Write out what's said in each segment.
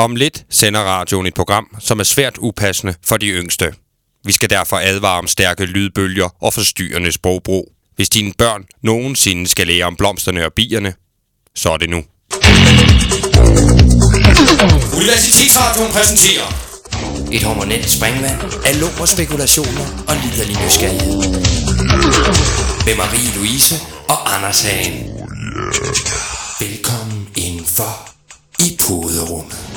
Om lidt sender radioen et program, som er svært upassende for de yngste. Vi skal derfor advare om stærke lydbølger og forstyrrende sprogbrug. Hvis dine børn nogensinde skal lære om blomsterne og bierne, så er det nu. Universitetsradioen præsenterer Et hormonelt springvand af lung og spekulationer og liderlig nysgerrighed. Med Marie-Louise og Anders Hagen. Velkommen indenfor i puderummet.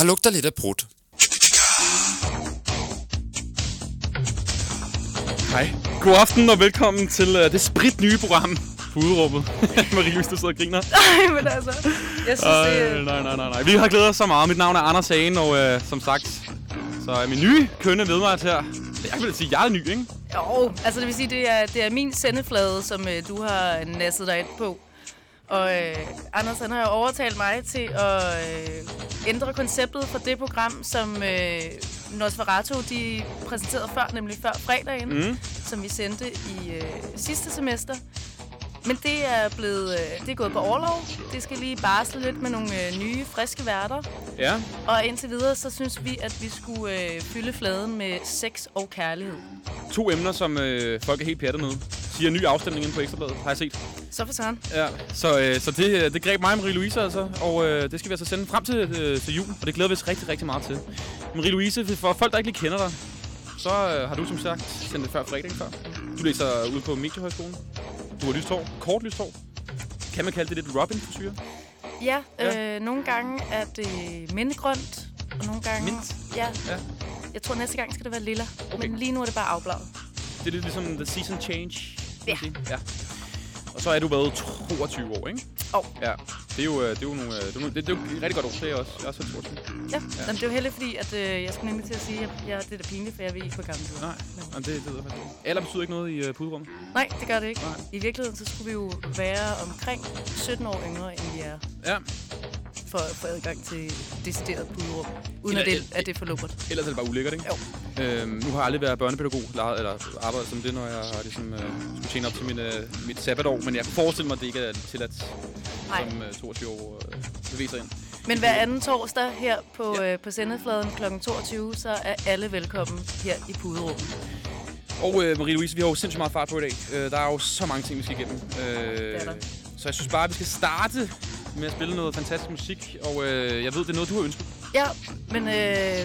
Har lugter lidt af brudt. Hej. God aften og velkommen til uh, det sprit nye program, Puderummet. Marie Louise, der sidder og griner. Nej, men altså, jeg synes, Ej, det nej, nej, nej, nej. Vi har glædet os så meget. Mit navn er Anders Hagen, og uh, som sagt, så er min nye kønne ved mig her. Jeg vel sige, at jeg er ny, ikke? Jo, altså det vil sige, det er, det er min sendeflade, som øh, du har nasset dig ind på. Og øh, Anders, han har jo overtalt mig til at øh, ændre konceptet for det program, som øh, Nosferatu de præsenterede før, nemlig før fredagen, Mm. som vi sendte i øh, sidste semester. Men det er blevet, øh, det er gået på overlov. Det skal lige barsle lidt med nogle øh, nye, friske værter. Ja. Og indtil videre, så synes vi, at vi skulle øh, fylde fladen med sex og kærlighed. To emner, som øh, folk er helt pjattet med. Siger ny afstemning inde på Ekstrabladet, har jeg set. Så for sådan. Ja, så, øh, så det, øh, det greb mig og Marie-Louise altså, og øh, det skal vi altså sende frem til, øh, til jul, og det glæder vi os rigtig, rigtig meget til. Marie-Louise, for folk, der ikke lige kender dig, så øh, har du som sagt sendt det før fredagen før. Du læser ude på Mediehøjskolen. Du har lyst hår, kort lyst hår. Kan man kalde det lidt robin frisyr Ja, Ja. øh, nogle gange er det mindgrønt, og nogle gange... Mint? Ja. Ja. Jeg tror, næste gang skal det være lilla. Okay. Men lige nu er det bare afbladet. Det er lidt ligesom the season change. Ja. sige. ja. Og så er du været 22 år, ikke? Åh. Ja, det er jo, øh, det er jo, nogle, øh, det er, det, det er jo rigtig godt år. Det jeg også. Jeg er også selv 22. Ja, ja. Jamen, det er jo heldigt, fordi at, øh, jeg skulle nemlig til at sige, at jeg, det er da pinligt, for jeg ved ikke, hvor gammel du er. Nej, Men, Jamen, det, det ved jeg faktisk ikke. Alder betyder ikke noget i uh, puderummet. nej, det gør det ikke. Nej. I virkeligheden, så skulle vi jo være omkring 17 år yngre, end vi er, Ja, for at få adgang til decideret puderum. Uden Eller- at det, at det er for lukkert. ellers er det bare ulækkert, ikke? Jo. Øhm, nu har jeg aldrig været børnepædagog, eller, eller arbejdet som det, når jeg har ligesom, øh, skulle tjene op til min, øh, mit sabbatår. Men jeg kan forestille mig, at det ikke er tilladt Nej. som øh, 22 år øh, bevæge sig ind. Men hver anden torsdag her på, Ja. øh, på sendefladen kl. 22, så er alle velkommen her i puderummet. Og øh, Marie-Louise, vi har jo sindssygt meget fart på i dag. Øh, der er jo så mange ting, vi skal igennem. Øh, er der. så jeg synes bare, at vi skal starte med at spille noget fantastisk musik. Og øh, jeg ved, det er noget, du har ønsket. Ja, men øh,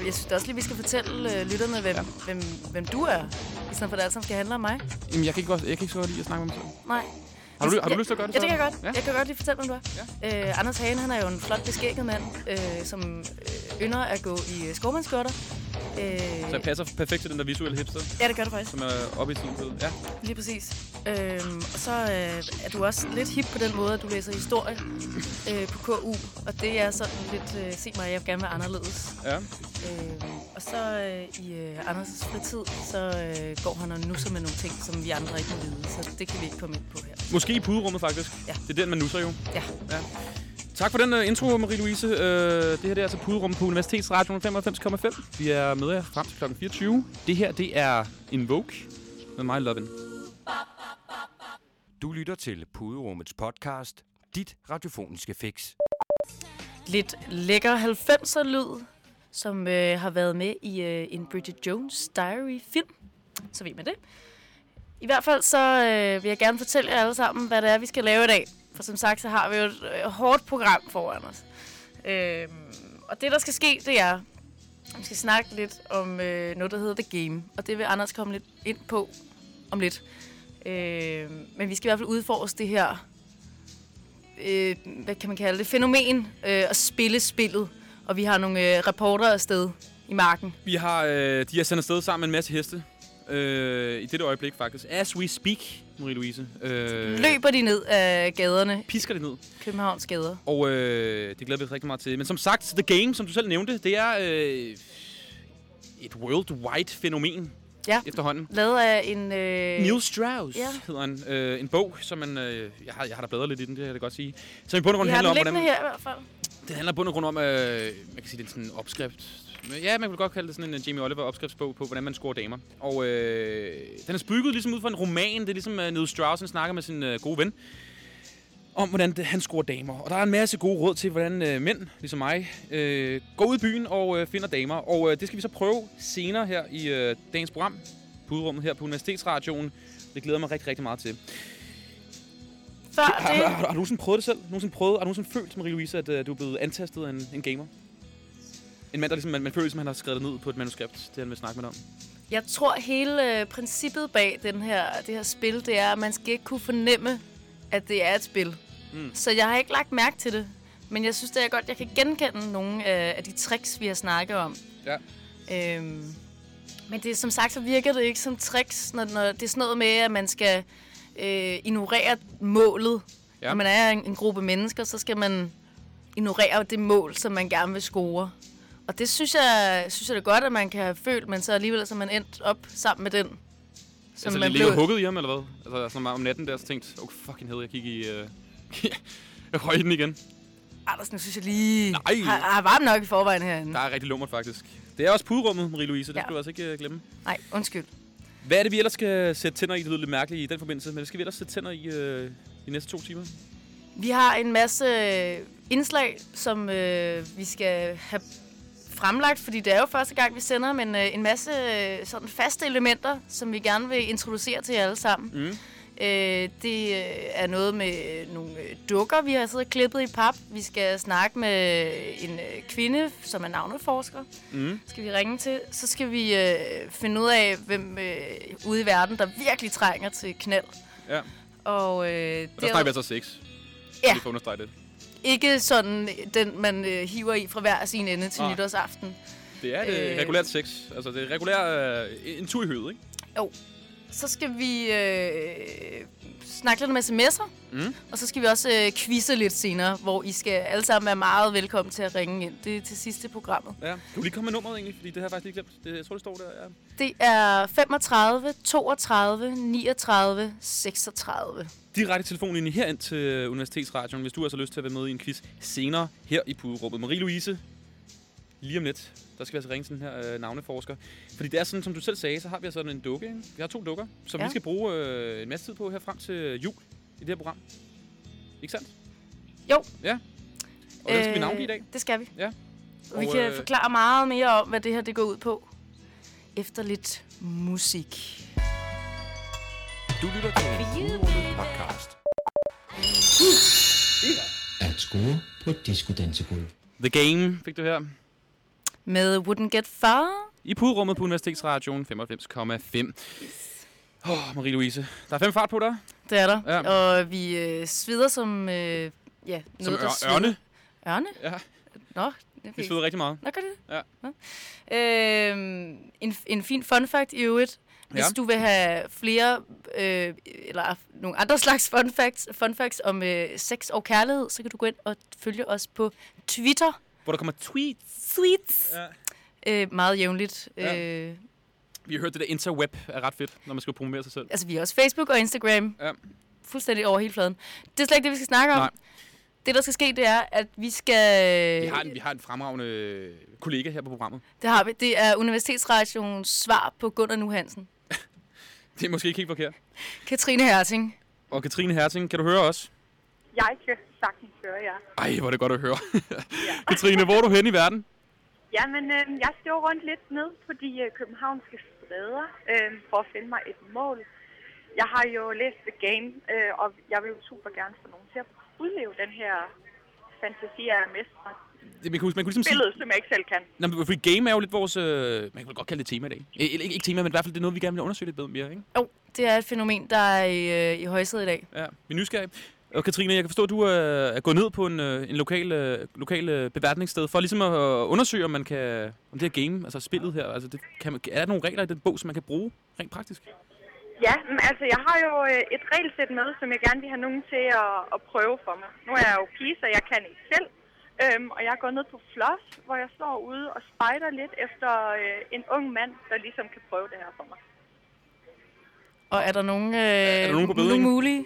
jeg synes også lige, vi skal fortælle øh, lytterne, hvem, Ja. ja. hvem, hvem du er. I stedet for, at det alt sammen skal handle om mig. Jamen, jeg kan ikke, godt, jeg kan ikke så godt lide at snakke med mig selv. Nej. Har du, har du Ja, lyst til at gøre det? Ja, det kan jeg godt. Ja? Ja. Jeg kan godt lige fortælle, hvem du er. Øh, Anders Hagen, han er jo en flot beskægget mand, øh, som øh, ynder at gå i skovmandskjorter. Øh, Så jeg passer perfekt til den der visuelle hipster, ja, det gør du faktisk. som er oppe i tiden. ved. Ja. Lige præcis. Øhm, og så øh, er du også lidt hip på den måde, at du læser historie øh, på KU. Og det er sådan lidt, øh, se mig, jeg vil gerne være anderledes. ja. Øhm, og så øh, i øh, Anders' fritid, så øh, går han og nusser med nogle ting, som vi andre ikke må vide. Så det kan vi ikke komme ind på her. Måske i puderummet, faktisk. Ja. Det er den, man nusser jo. Ja. ja. Tak for den uh, intro, Marie-Louise. Uh, det her det er altså Puderummet på Universitetsradio 95,5. Vi er med jer frem til kl. 24. Det her, det er Invoke med mig, Lovin. Du lytter til Puderummets podcast, dit radiofoniske fix. Lidt lækker 90'er lyd, som øh, har været med i øh, en Bridget Jones Diary film. Så ved man det. I hvert fald så øh, vil jeg gerne fortælle jer alle sammen, hvad det er, vi skal lave i dag. For som sagt, så har vi jo et øh, hårdt program foran os. Øh, og det, der skal ske, det er, at vi skal snakke lidt om øh, noget, der hedder The Game. Og det vil Anders komme lidt ind på om lidt. Øh, men vi skal i hvert fald udforske det her øh, hvad kan man kalde det, fænomen øh, at spille spillet. Og vi har nogle øh, reporter afsted i marken. Vi har, øh, de er sendt afsted sammen med en masse heste. Øh, I dette øjeblik, faktisk. As we speak, Marie-Louise. Øh, Løber de ned af gaderne, Pisker det ned. Københavns gader. Og øh, det glæder vi os rigtig meget til. Men som sagt, The Game, som du selv nævnte, det er øh, et worldwide fænomen Ja. efterhånden. Lavet af en... Øh, Neil Strauss ja. hedder han. Øh, en bog, som man... Øh, jeg, har, jeg har da bladret lidt i den, det kan jeg da godt sige. Som i bund og grund vi har handler den om, hvordan... her i hvert fald. Det handler i bund og grund om, øh, man kan sige, det er sådan en opskrift. Ja, man kunne godt kalde det sådan en uh, Jamie Oliver opskriftsbog på, hvordan man scorer damer. Og øh, den er bygget ligesom ud fra en roman. Det er ligesom uh, Neil Strauss, snakker med sin uh, gode ven. om, hvordan det, han scorer damer. Og der er en masse gode råd til, hvordan øh, mænd, ligesom mig, øh, går ud i byen og øh, finder damer. Og øh, det skal vi så prøve senere her i øh, dagens program, på udrummet her på Universitetsradioen. Det glæder mig rigtig, rigtig meget til. Før Har, har, det, har, har du nogensinde prøvet det selv? Nogensinde prøvet, har du nogensinde følt, Marie-Louise, at øh, du er blevet antastet af en, en gamer? En mand, der ligesom, man, man føler, som han har skrevet det ned på et manuskript, det han vil snakke med om. jeg tror hele øh, princippet bag den her, det her spil, det er, at man skal ikke kunne fornemme, at det er et spil. Mm. Så jeg har ikke lagt mærke til det. Men jeg synes, det er godt, jeg kan genkende nogle af, af de tricks, vi har snakket om. Ja. Øhm, men det, som sagt, så virker det ikke som tricks, når, når det er sådan noget med, at man skal øh, ignorere målet. Ja. Når man er en, en gruppe mennesker, så skal man ignorere det mål, som man gerne vil score. Og det synes jeg, synes jeg det er godt, at man kan have følt, men så alligevel så man endt op sammen med den. Som altså, man ligger hugget i ham, eller hvad? Altså, sådan om natten der, så tænkte oh, fucking hed, jeg kigge i... Øh, jeg røg i den igen. Anders, nu synes jeg lige... Nej. Har, har varmt nok i forvejen herinde. Der er rigtig lummert, faktisk. Det er også puderummet, Marie-Louise, det Ja. skal du altså ikke øh, glemme. Nej, undskyld. Hvad er det, vi ellers skal sætte tænder i? Det lyder lidt mærkeligt i den forbindelse, men hvad skal vi ellers sætte tænder i øh, de næste to timer? Vi har en masse øh, indslag, som øh, vi skal have fremlagt, fordi det er jo første gang, vi sender, men øh, en masse øh, sådan faste elementer, som vi gerne vil introducere til jer alle sammen. Mm. Øh, det øh, er noget med nogle øh, dukker, vi har siddet og klippet i pap. Vi skal snakke med en øh, kvinde, som er navneforsker. Mm. Skal vi ringe til. Så skal vi øh, finde ud af, hvem øh, ude i verden, der virkelig trænger til knald. Ja, Og øh, og der snakker vi altså sex. Ja. Vi får understrege det. Ikke sådan den, man øh, hiver i fra hver sin ende til Nej. nytårsaften. Det er et øh, Øh. regulært sex. Altså, det er regulær øh, en tur i høvet, ikke? Så skal vi øh, snakke lidt om sms'er, Mm. og så skal vi også øh, quizze lidt senere, hvor I skal alle sammen være meget velkommen til at ringe ind. Det er til sidste programmet. Ja. Kan du lige komme med nummeret egentlig? Fordi det har jeg faktisk lige glemt. Det, jeg tror, det står der. Ja. Det er 35 32 39 36. Direkte telefonlinje herind til Universitetsradioen, hvis du altså har lyst til at være med i en quiz senere her i puderummet. Marie-Louise, lige om lidt, der skal vi altså ringe til den her øh, navneforsker. Fordi det er sådan, som du selv sagde, så har vi altså en dukke. Ikke? Vi har to dukker, som Ja. vi skal bruge øh, en masse tid på her frem til jul i det her program. Ikke sandt? Jo. Ja. Og det skal vi navngive i dag. Det skal vi. Ja. Og vi Og, kan øh, forklare meget mere om, hvad det her det går ud på. Efter lidt musik. Du lytter til Puderummet podcast. At score på discodansegulv. The Game fik du her. Med Wouldn't Get Far. I puderummet på Universitetsradioen 95,5. Åh, oh, Marie-Louise. Der er fem fart på dig. Det er der. Ja. Og vi øh, svider som... Øh, ja, Som noget, der ør- ørne. Ørne? Ja, Nå, vi okay. sveder rigtig meget. Nå, gør det? Ja. Nå. Øhm, en, en fin fun fact i øvrigt. Hvis Ja. du vil have flere, øh, eller nogle andre slags fun facts, fun facts om øh, sex og kærlighed, så kan du gå ind og følge os på Twitter. Hvor der kommer tweets. Tweets. Ja. Øh, meget jævnligt. Ja. Øh, Vi har hørt, det der interweb er ret fedt, når man skal promovere sig selv. altså, vi har også Facebook og Instagram. Ja. Fuldstændig over hele fladen. Det er slet ikke det, vi skal snakke om. Nej. Det, der skal ske, det er, at vi skal... Vi har en, vi har en fremragende øh, kollega her på programmet. Det har vi. Det er Universitetsradioens svar på Gunnar Nu Hansen. Det er måske ikke helt forkert. Katrine Herting. Og Katrine Herting, kan du høre os? Jeg kan sagtens høre jer. Ej, hvor er det godt at høre. Katrine, hvor er du henne i verden? Jamen, øh, jeg står rundt lidt ned på de øh, københavnske stræder øh, for at finde mig et mål. Jeg har jo læst The Game, øh, og jeg vil jo super gerne få nogen til at udleve den her fantasi af mestre Det, man kunne, man kunne ligesom sige... billede, som jeg ikke selv kan. Nå, men fordi game er jo lidt vores... Øh, man kan vel godt kalde det tema i dag. Eh, Ikke, ikke tema, men i hvert fald det er noget, vi gerne vil undersøge lidt bedre mere, ikke? Jo, det er et fænomen, der er i, øh, i højsædet i dag. Ja, vi er nysgerrige. Og Katrine, jeg kan forstå, at du øh, er gået ned på en, øh, en lokal, øh, lokal øh, beværtningssted for ligesom at øh, undersøge, om man kan... Om det her game, altså spillet her, altså det, kan man, er der nogle regler i den bog, som man kan bruge rent praktisk? Ja, men altså, jeg har jo øh, et regelsæt med, som jeg gerne vil have nogen til at, at prøve for mig. Nu er jeg jo pige, så jeg kan ikke selv. Øhm, og jeg er gået ned på Floss, hvor jeg står ude og spejder lidt efter øh, en ung mand, der ligesom kan prøve det her for mig. Og er der nogen, øh, der nogen på nogen mulige?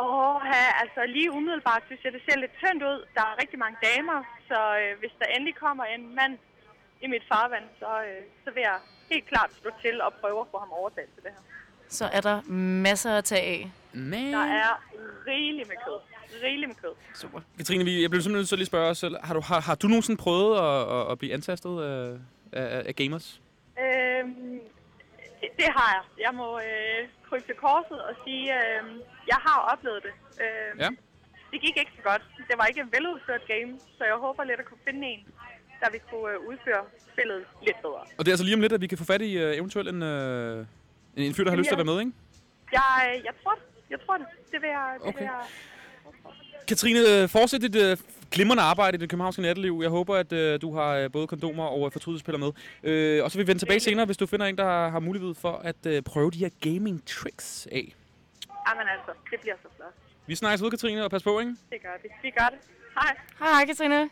Åh, ja, altså lige umiddelbart synes jeg, det ser lidt tyndt ud. Der er rigtig mange damer, så øh, hvis der endelig kommer en mand i mit farvand, så, øh, så vil jeg helt klart slå til og prøve at få ham overtalt til det her. Så er der masser at tage af. Men... Der er rigeligt med kød. Rigeligt med kød. Super. Katrine, vi- jeg blev simpelthen nødt til at lige spørge os selv. Har du, har, har du nogensinde prøvet at, at, at blive antastet af, af, af gamers? Øhm, det, det har jeg. Jeg må øh, krybe til korset og sige, øh, jeg har oplevet det. Øh, Ja. Det gik ikke så godt. Det var ikke en veludført game, så jeg håber lidt at kunne finde en, der vil kunne øh, udføre spillet lidt bedre. Og det er altså lige om lidt, at vi kan få fat i uh, eventuelt en, uh, en, en fyr, der har lyst til at være med, ikke? Jeg, øh, jeg tror det. Jeg tror det. Det vil jeg... Det Okay. vil jeg Katrine, øh, fortsæt dit uh, glimrende arbejde i det københavnske natteliv. Jeg håber, at uh, du har uh, både kondomer og uh, fortrydelsespiller med. Uh, og så vil vi vende tilbage senere, hvis du finder en, der har, har mulighed for at uh, prøve de her gaming tricks af. Jamen altså, det bliver så flot. Vi snakkes ud, Katrine, og pas på, ikke? Det gør vi. Vi gør det. Hej. Hej, hej Katrine.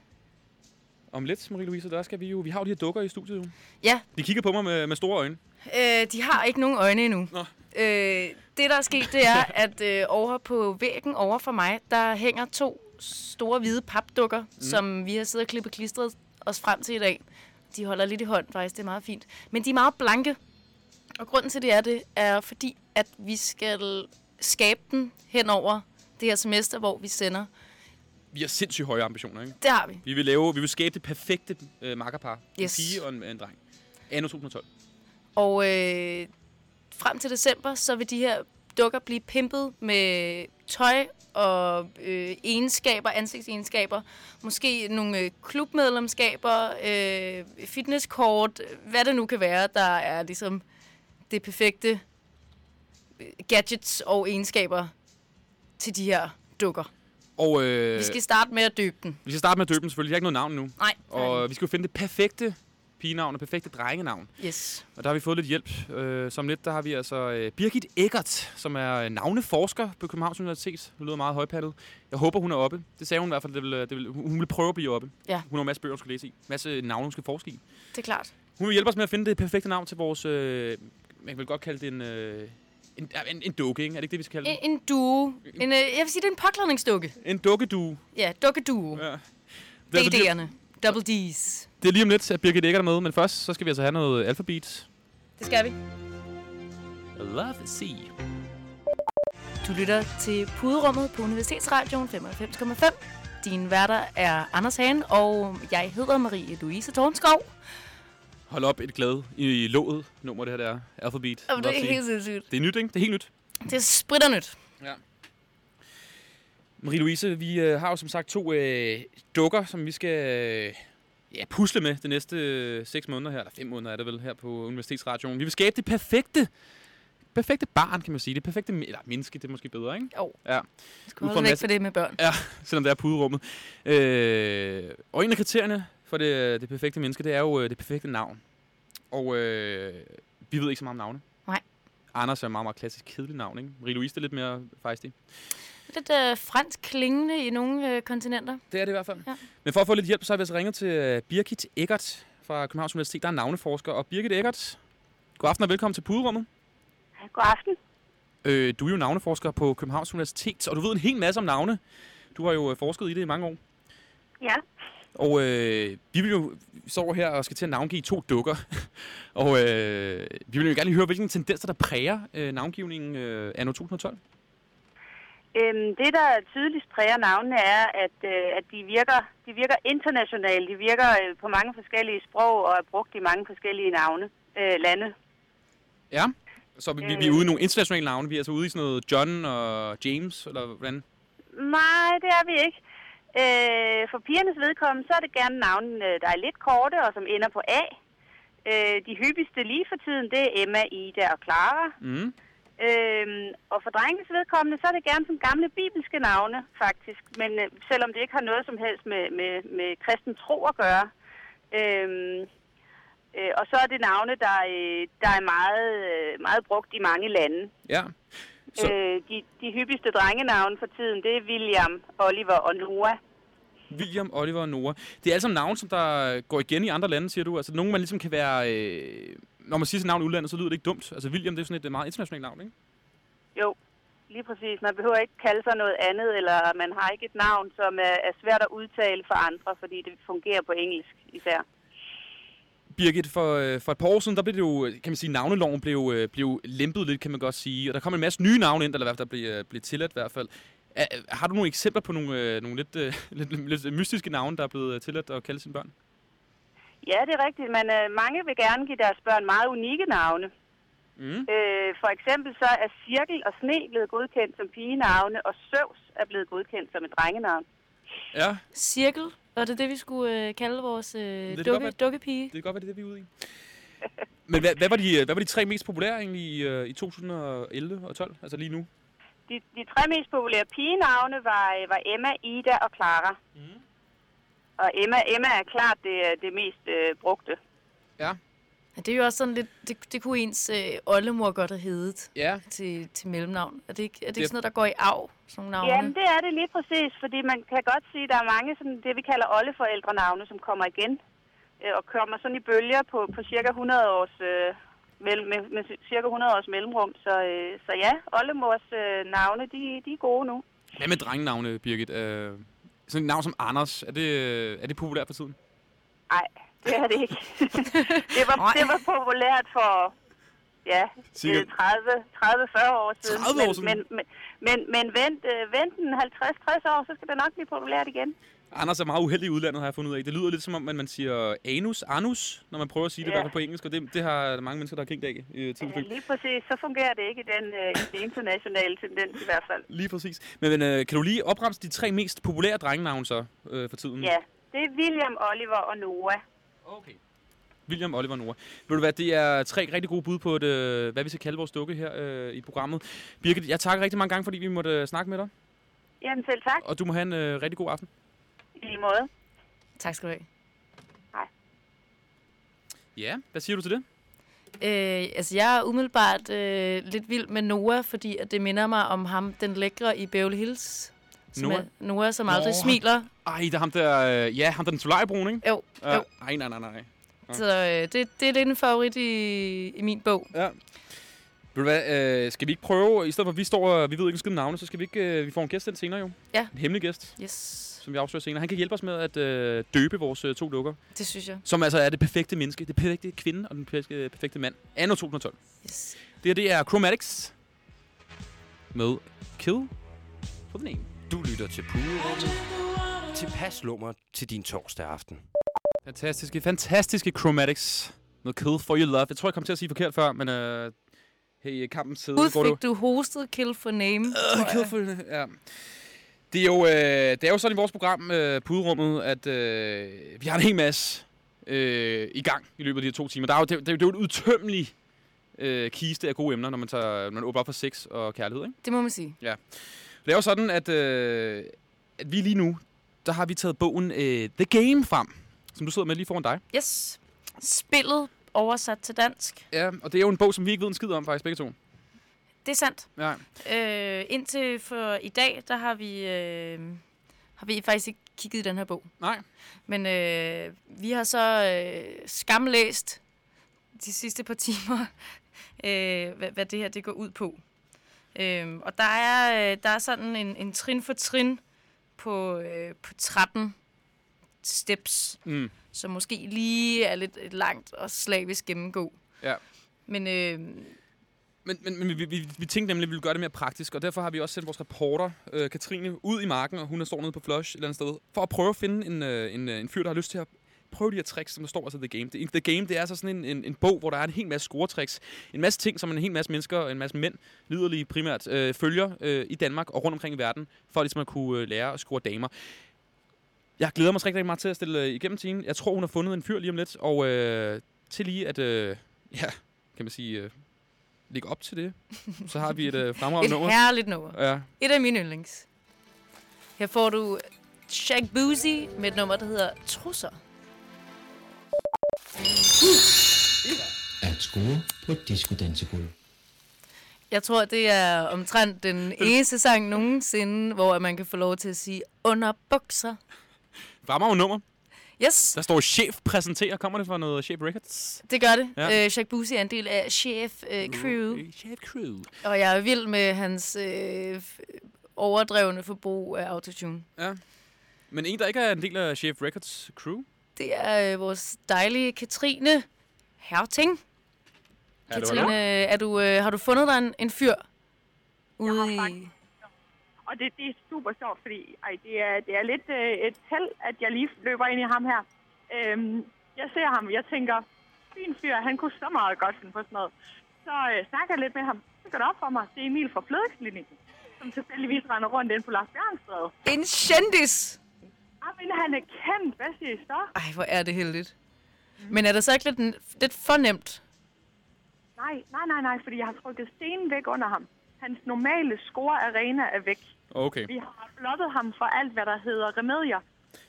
Om lidt, Marie-Louise, der skal vi jo... Vi har jo de her dukker i studiet, jo. Ja, De kigger på mig med, med store øjne. øh, de har ikke nogen øjne endnu. Nå. Øh, det, der er sket, det er, at øh, over på væggen over for mig, der hænger to store hvide papdukker, mm. som vi har siddet og klippet klistret os frem til i dag. De holder lidt i hånd, faktisk. Det er meget fint. Men de er meget blanke. Og grunden til det er det, er fordi, at vi skal skabe den hen over det her semester, hvor vi sender. Vi har sindssygt høje ambitioner, ikke? Det har vi. Vi vil, lave, vi vil skabe det perfekte øh, makkerpar. Yes. En pige og en, en dreng. Anno 2012. Og øh, frem til december, så vil de her dukker blive pimpet med tøj og øh, egenskaber, ansigtsegenskaber. Måske nogle øh, klubmedlemskaber, øh, fitnesskort, hvad det nu kan være, der er ligesom det perfekte øh, gadgets og egenskaber til de her dukker. Og øh, Vi skal starte med at døbe den. vi skal starte med at døbe dem selvfølgelig. Jeg har ikke noget navn nu. Nej, Og vi skal jo finde det perfekte pigenavn og perfekte drengenavn. yes. Og der har vi fået lidt hjælp. Øh, som lidt, der har vi altså øh, Birgit Eggert, som er navneforsker på Københavns Universitet. Hun lyder meget højpattet. Jeg håber, hun er oppe. Det sagde hun i hvert fald. Det vil, øh, det vil, hun vil prøve at blive oppe. Ja. Hun har en masse bøger, hun skal læse i. En masse navne, hun skal forske i. Det er klart. Hun vil hjælpe os med at finde det perfekte navn til vores... Øh, man vil godt kalde det en... Øh, en, en, en dukke, ikke? Er det ikke det, vi skal kalde En, den? en duo. En, øh, jeg vil sige, det er en påklædningsdukke. En dukkedue. Ja, dukkeduo. Ja. Det Det, er altså. Double D's. det er lige om lidt, at Birgit Eggert er med, men først så skal vi altså have noget alfabet. Det skal vi. Love C. Du lytter til Puderummet på Universitetsradioen 95,5. Din værter er Anders Hane, og jeg hedder Marie-Louise Tornskov. Hold op et glad i låget nummer, det her der. Alphabet. Og det er helt sindssygt. det er nyt, ikke? Det er helt nyt. Det er spritternyt. Ja. Marie-Louise, vi øh, har jo som sagt to øh, dukker, som vi skal øh, ja, pusle med de næste øh, 6 måneder her, eller 5 måneder er det vel, her på Universitetsradioen. Vi vil skabe det perfekte, perfekte barn, kan man sige. Det perfekte, eller menneske, det er måske bedre, ikke? Jo, Ja, skal Ud fra holde væk masse- for det med børn. ja selvom det er puderummet. Øh, og en af kriterierne for det, det perfekte menneske, det er jo øh, det perfekte navn. Og øh, vi ved ikke så meget om navne. Nej. Anders er et meget, meget klassisk kedeligt navn, ikke? Marie-Louise er lidt mere fejstig. Lidt øh, fransk klingende i nogle øh, kontinenter. Det er det i hvert fald. Ja. Men for at få lidt hjælp, så har vi altså ringet til øh, Birgit Eggert fra Københavns Universitet, der er navneforsker. Og Birgit Eggert, god aften og velkommen til Puderummet. God aften. Øh, du er jo navneforsker på Københavns Universitet, og du ved en hel masse om navne. Du har jo øh, forsket i det i mange år. Ja. Og øh, vi vil jo står her og skal til at navngive to dukker. og øh, vi vil jo gerne lige høre, hvilke tendenser, der præger øh, navngivningen øh, anno 2012. Øhm, det, der tydeligst præger navnene, er, at, øh, at de, virker, de virker internationalt. De virker øh, på mange forskellige sprog og er brugt i mange forskellige navne, øh, lande. Ja. Så vi, vi, vi er ude i nogle internationale navne. Vi er altså ude i sådan noget John og James, eller hvordan? Nej, det er vi ikke. Øh, for pigernes vedkommende, så er det gerne navne, øh, der er lidt korte og som ender på A. Øh, de hyppigste lige for tiden, det er Emma, Ida og Clara. Mm. Øhm, og for drengens vedkommende, så er det gerne som gamle bibelske navne, faktisk. Men øh, selvom det ikke har noget som helst med, med, med kristen tro at gøre. Øhm, øh, og så er det navne, der, øh, der er meget, øh, meget brugt i mange lande. Ja. Så-. Øh, de, de hyppigste drengenavne for tiden, det er William, Oliver og Noah. William, Oliver og Nora. Det er altså navne, som der går igen i andre lande, siger du. Altså nogen, man ligesom kan være... Øh, når man siger sit navn i udlandet, så lyder det ikke dumt. Altså William, det er sådan et meget internationalt navn, ikke? Jo, lige præcis. Man behøver ikke kalde sig noget andet, eller man har ikke et navn, som er, er svært at udtale for andre, fordi det fungerer på engelsk især. Birgit, for, øh, for et par år siden, der blev det jo, kan man sige, navneloven blev, øh, blev lempet lidt, kan man godt sige. Og der kom en masse nye navne ind, eller i hvert fald, der blev, øh, blev tilladt i hvert fald. Er, har du nogle eksempler på nogle, øh, nogle lidt, øh, lidt, lidt mystiske navne, der er blevet øh, tilladt at kalde sine børn? Ja, det er rigtigt, men øh, mange vil gerne give deres børn meget unikke navne. Mm. Øh, for eksempel så er Cirkel og Sne blevet godkendt som pigenavne, og Søvs er blevet godkendt som et drengenavn. Ja, Cirkel, var det det, vi skulle øh, kalde vores øh, godt dukke, være. dukkepige? det kan godt være, det er det, vi er ude i. Men hvad, hvad, var de, hvad var de tre mest populære egentlig i, øh, i 2011 og 12? Altså lige nu? De, de tre mest populære pigenavne var, øh, var Emma, Ida og Clara. Mm. Og Emma, Emma er klart det, det mest øh, brugte. Ja. Ja, det er jo også sådan lidt, det, det kunne ens øh, oldemor godt have heddet Ja. til, til mellemnavn. Er det ikke, er det Det- ikke sådan noget, der går i arv, sådan nogle navne? Jamen, det er det lige præcis, fordi man kan godt sige, at der er mange sådan, det, vi kalder oldeforældrenavne, som kommer igen. Øh, og kommer sådan i bølger på, på cirka 100 års, øh, mellem, med, med cirka 100 års mellemrum. Så, øh, så ja, oldemors øh, navne, de, de er gode nu. Hvad med drengenavne, Birgit? Øh, sådan et navn som Anders, er det, øh, er det populært for tiden? Nej, det er det ikke. det, var, det var populært for ja, Cirka- øh, 30 30-40 år siden. 30 år men, siden? Men, men, men, men vent, øh, vent en 50-60 år, så skal det nok blive populært igen. Anders er meget uheldig i udlandet, har jeg fundet ud af. Det lyder lidt som om, at man siger anus, anus, når man prøver at sige det, i Ja. hvert fald på engelsk, og det, det har mange mennesker, der har grint af i øh, tidens Ja, løb. lige præcis. Så fungerer det ikke i den øh, i internationale tendens i hvert fald. Lige præcis. Men, men øh, kan du lige opremse de tre mest populære drengenavne så øh, for tiden? Ja, det er William, Oliver og Noah. Okay. William, Oliver og Nora. Ved du hvad, det er tre rigtig gode bud på, et, øh, hvad vi skal kalde vores dukke her øh, i programmet. Birgit, jeg takker rigtig mange gange, fordi vi måtte øh, snakke med dig, Jamen selv tak. og du må have en øh, rigtig god aften. I lige måde. Tak skal du have. Ja, hvad siger du til det? Øh, altså, jeg er umiddelbart øh, lidt vild med Noah, fordi at det minder mig om ham, den lækre i Beverly Hills. Som Noah? Er, Noah, som aldrig Nå. smiler. Ej, der er ham der, øh, ja, ham der den solariebrun, ikke? Jo, Ja. jo. Ej, nej, nej, nej. Ja. Så øh, det, det er lidt en favorit i, i min bog. Ja. Ved du hvad, øh, skal vi ikke prøve, i stedet for at vi står og vi ved ikke en skid navne, så skal vi ikke, øh, vi får en gæst ind senere jo. Ja. En hemmelig gæst, Yes, som vi afslører senere. Han kan hjælpe os med at øh, døbe vores øh, to lukker, det synes jeg. som altså er det perfekte menneske, det perfekte kvinde og den perfekte, perfekte mand. Anno 2012. Yes. Det her, det er Chromatics med Kill for the name. Du lytter til Puderummet. Tilpas lummer til din torsdag aften. Fantastiske, fantastiske Chromatics med Kill for Your Love. Jeg tror, jeg kom til at sige forkert før, men øh, hey, kampen side Gud går det jo. fik du hostet kill for name. jeg. kill for, ja. Det er jo, øh, det er jo sådan i vores program, øh, Puderummet, at øh, vi har en hel masse øh, i gang i løbet af de her to timer. Der er jo, det, det, er jo- det er jo et udtømmeligt øh, kiste af gode emner, når man, tager, når man åbner op for sex og kærlighed. Ikke? Det må man sige. Det er jo sådan, at, øh, at vi lige nu, der har vi taget bogen øh, The Game frem, som du sidder med lige foran dig. Yes. Spillet oversat til dansk. Ja, og det er jo en bog, som vi ikke ved en skid om faktisk begge to. Det er sandt. Ja. Øh, indtil for i dag, der har vi, øh, har vi faktisk ikke kigget i den her bog. Nej. Men øh, vi har så øh, skamlæst de sidste par timer, øh, hvad, hvad det her det går ud på. Øh, og der er, øh, der er sådan en, en trin for trin på, øh, på 13 steps, Mm. som måske lige er lidt langt og slavisk gennemgå. Ja. Men øh, men, men, men vi, vi, vi tænkte nemlig, at vi ville gøre det mere praktisk, og derfor har vi også sendt vores reporter, øh, Katrine, ud i marken, og hun er står nede på Flush et eller andet sted, for at prøve at finde en, øh, en, øh, en fyr, der har lyst til at prøve de her tricks, som der står altså The Game. The, The Game, det er altså sådan en, en, en bog, hvor der er en hel masse scoretricks, en masse ting, som en hel masse mennesker, en masse mænd, liderlige primært, øh, følger øh, i Danmark og rundt omkring i verden, for ligesom at kunne øh, lære at score damer. Jeg glæder mig rigtig, rigtig meget til at stille øh, igennem timen. Jeg tror, hun har fundet en fyr lige om lidt, og øh, til lige at, øh, ja, kan man sige, øh, lægge op til det, så har vi et øh, fremragende et nummer. herligt nummer. Ja. Et af mine yndlings. Her får du Shaq Boozy med et nummer, der hedder Trusser. At score på Disco Dansegulv. Jeg tror, det er omtrent den eneste sang nogensinde, hvor man kan få lov til at sige under bukser. Fremragende nummer. Yes, Der står chef præsenterer. Kommer det fra noget Chef Records? det gør det. Ja. Ja. Øh, Shaq Boozy er en del af Chef øh, Crew, Øh, Chef Crew. og jeg er vild med hans øh, overdrevne forbrug af autotune. Ja. Men en, der ikke er en del af Chef Records crew? Det er øh, vores dejlige Katrine Herting. Er du Katrine, er du, øh, har du fundet dig en, en fyr? Ude har i... faktisk- Og det, det er super sjovt, fordi ej, det, er, det er lidt øh, et held, at jeg lige løber ind i ham her. Øhm, jeg ser ham, jeg tænker, fin fyr, han kunne så meget godt finde på sådan noget. Så øh, snakker jeg lidt med ham. Så går det op for mig, det er Emil fra Flødeklinikken, som tilfældigvis render rundt ind på Lars Bjørnstræde. En kendis! Jamen, han er kendt. Hvad siger I så? Ej, hvor er det heldigt. Men er det så ikke lidt, lidt fornemt? Nej, nej, nej, nej, fordi jeg har trykket stenen væk under ham. Hans normale score-arena er væk. Okay. Vi har blottet ham for alt, hvad der hedder remedier.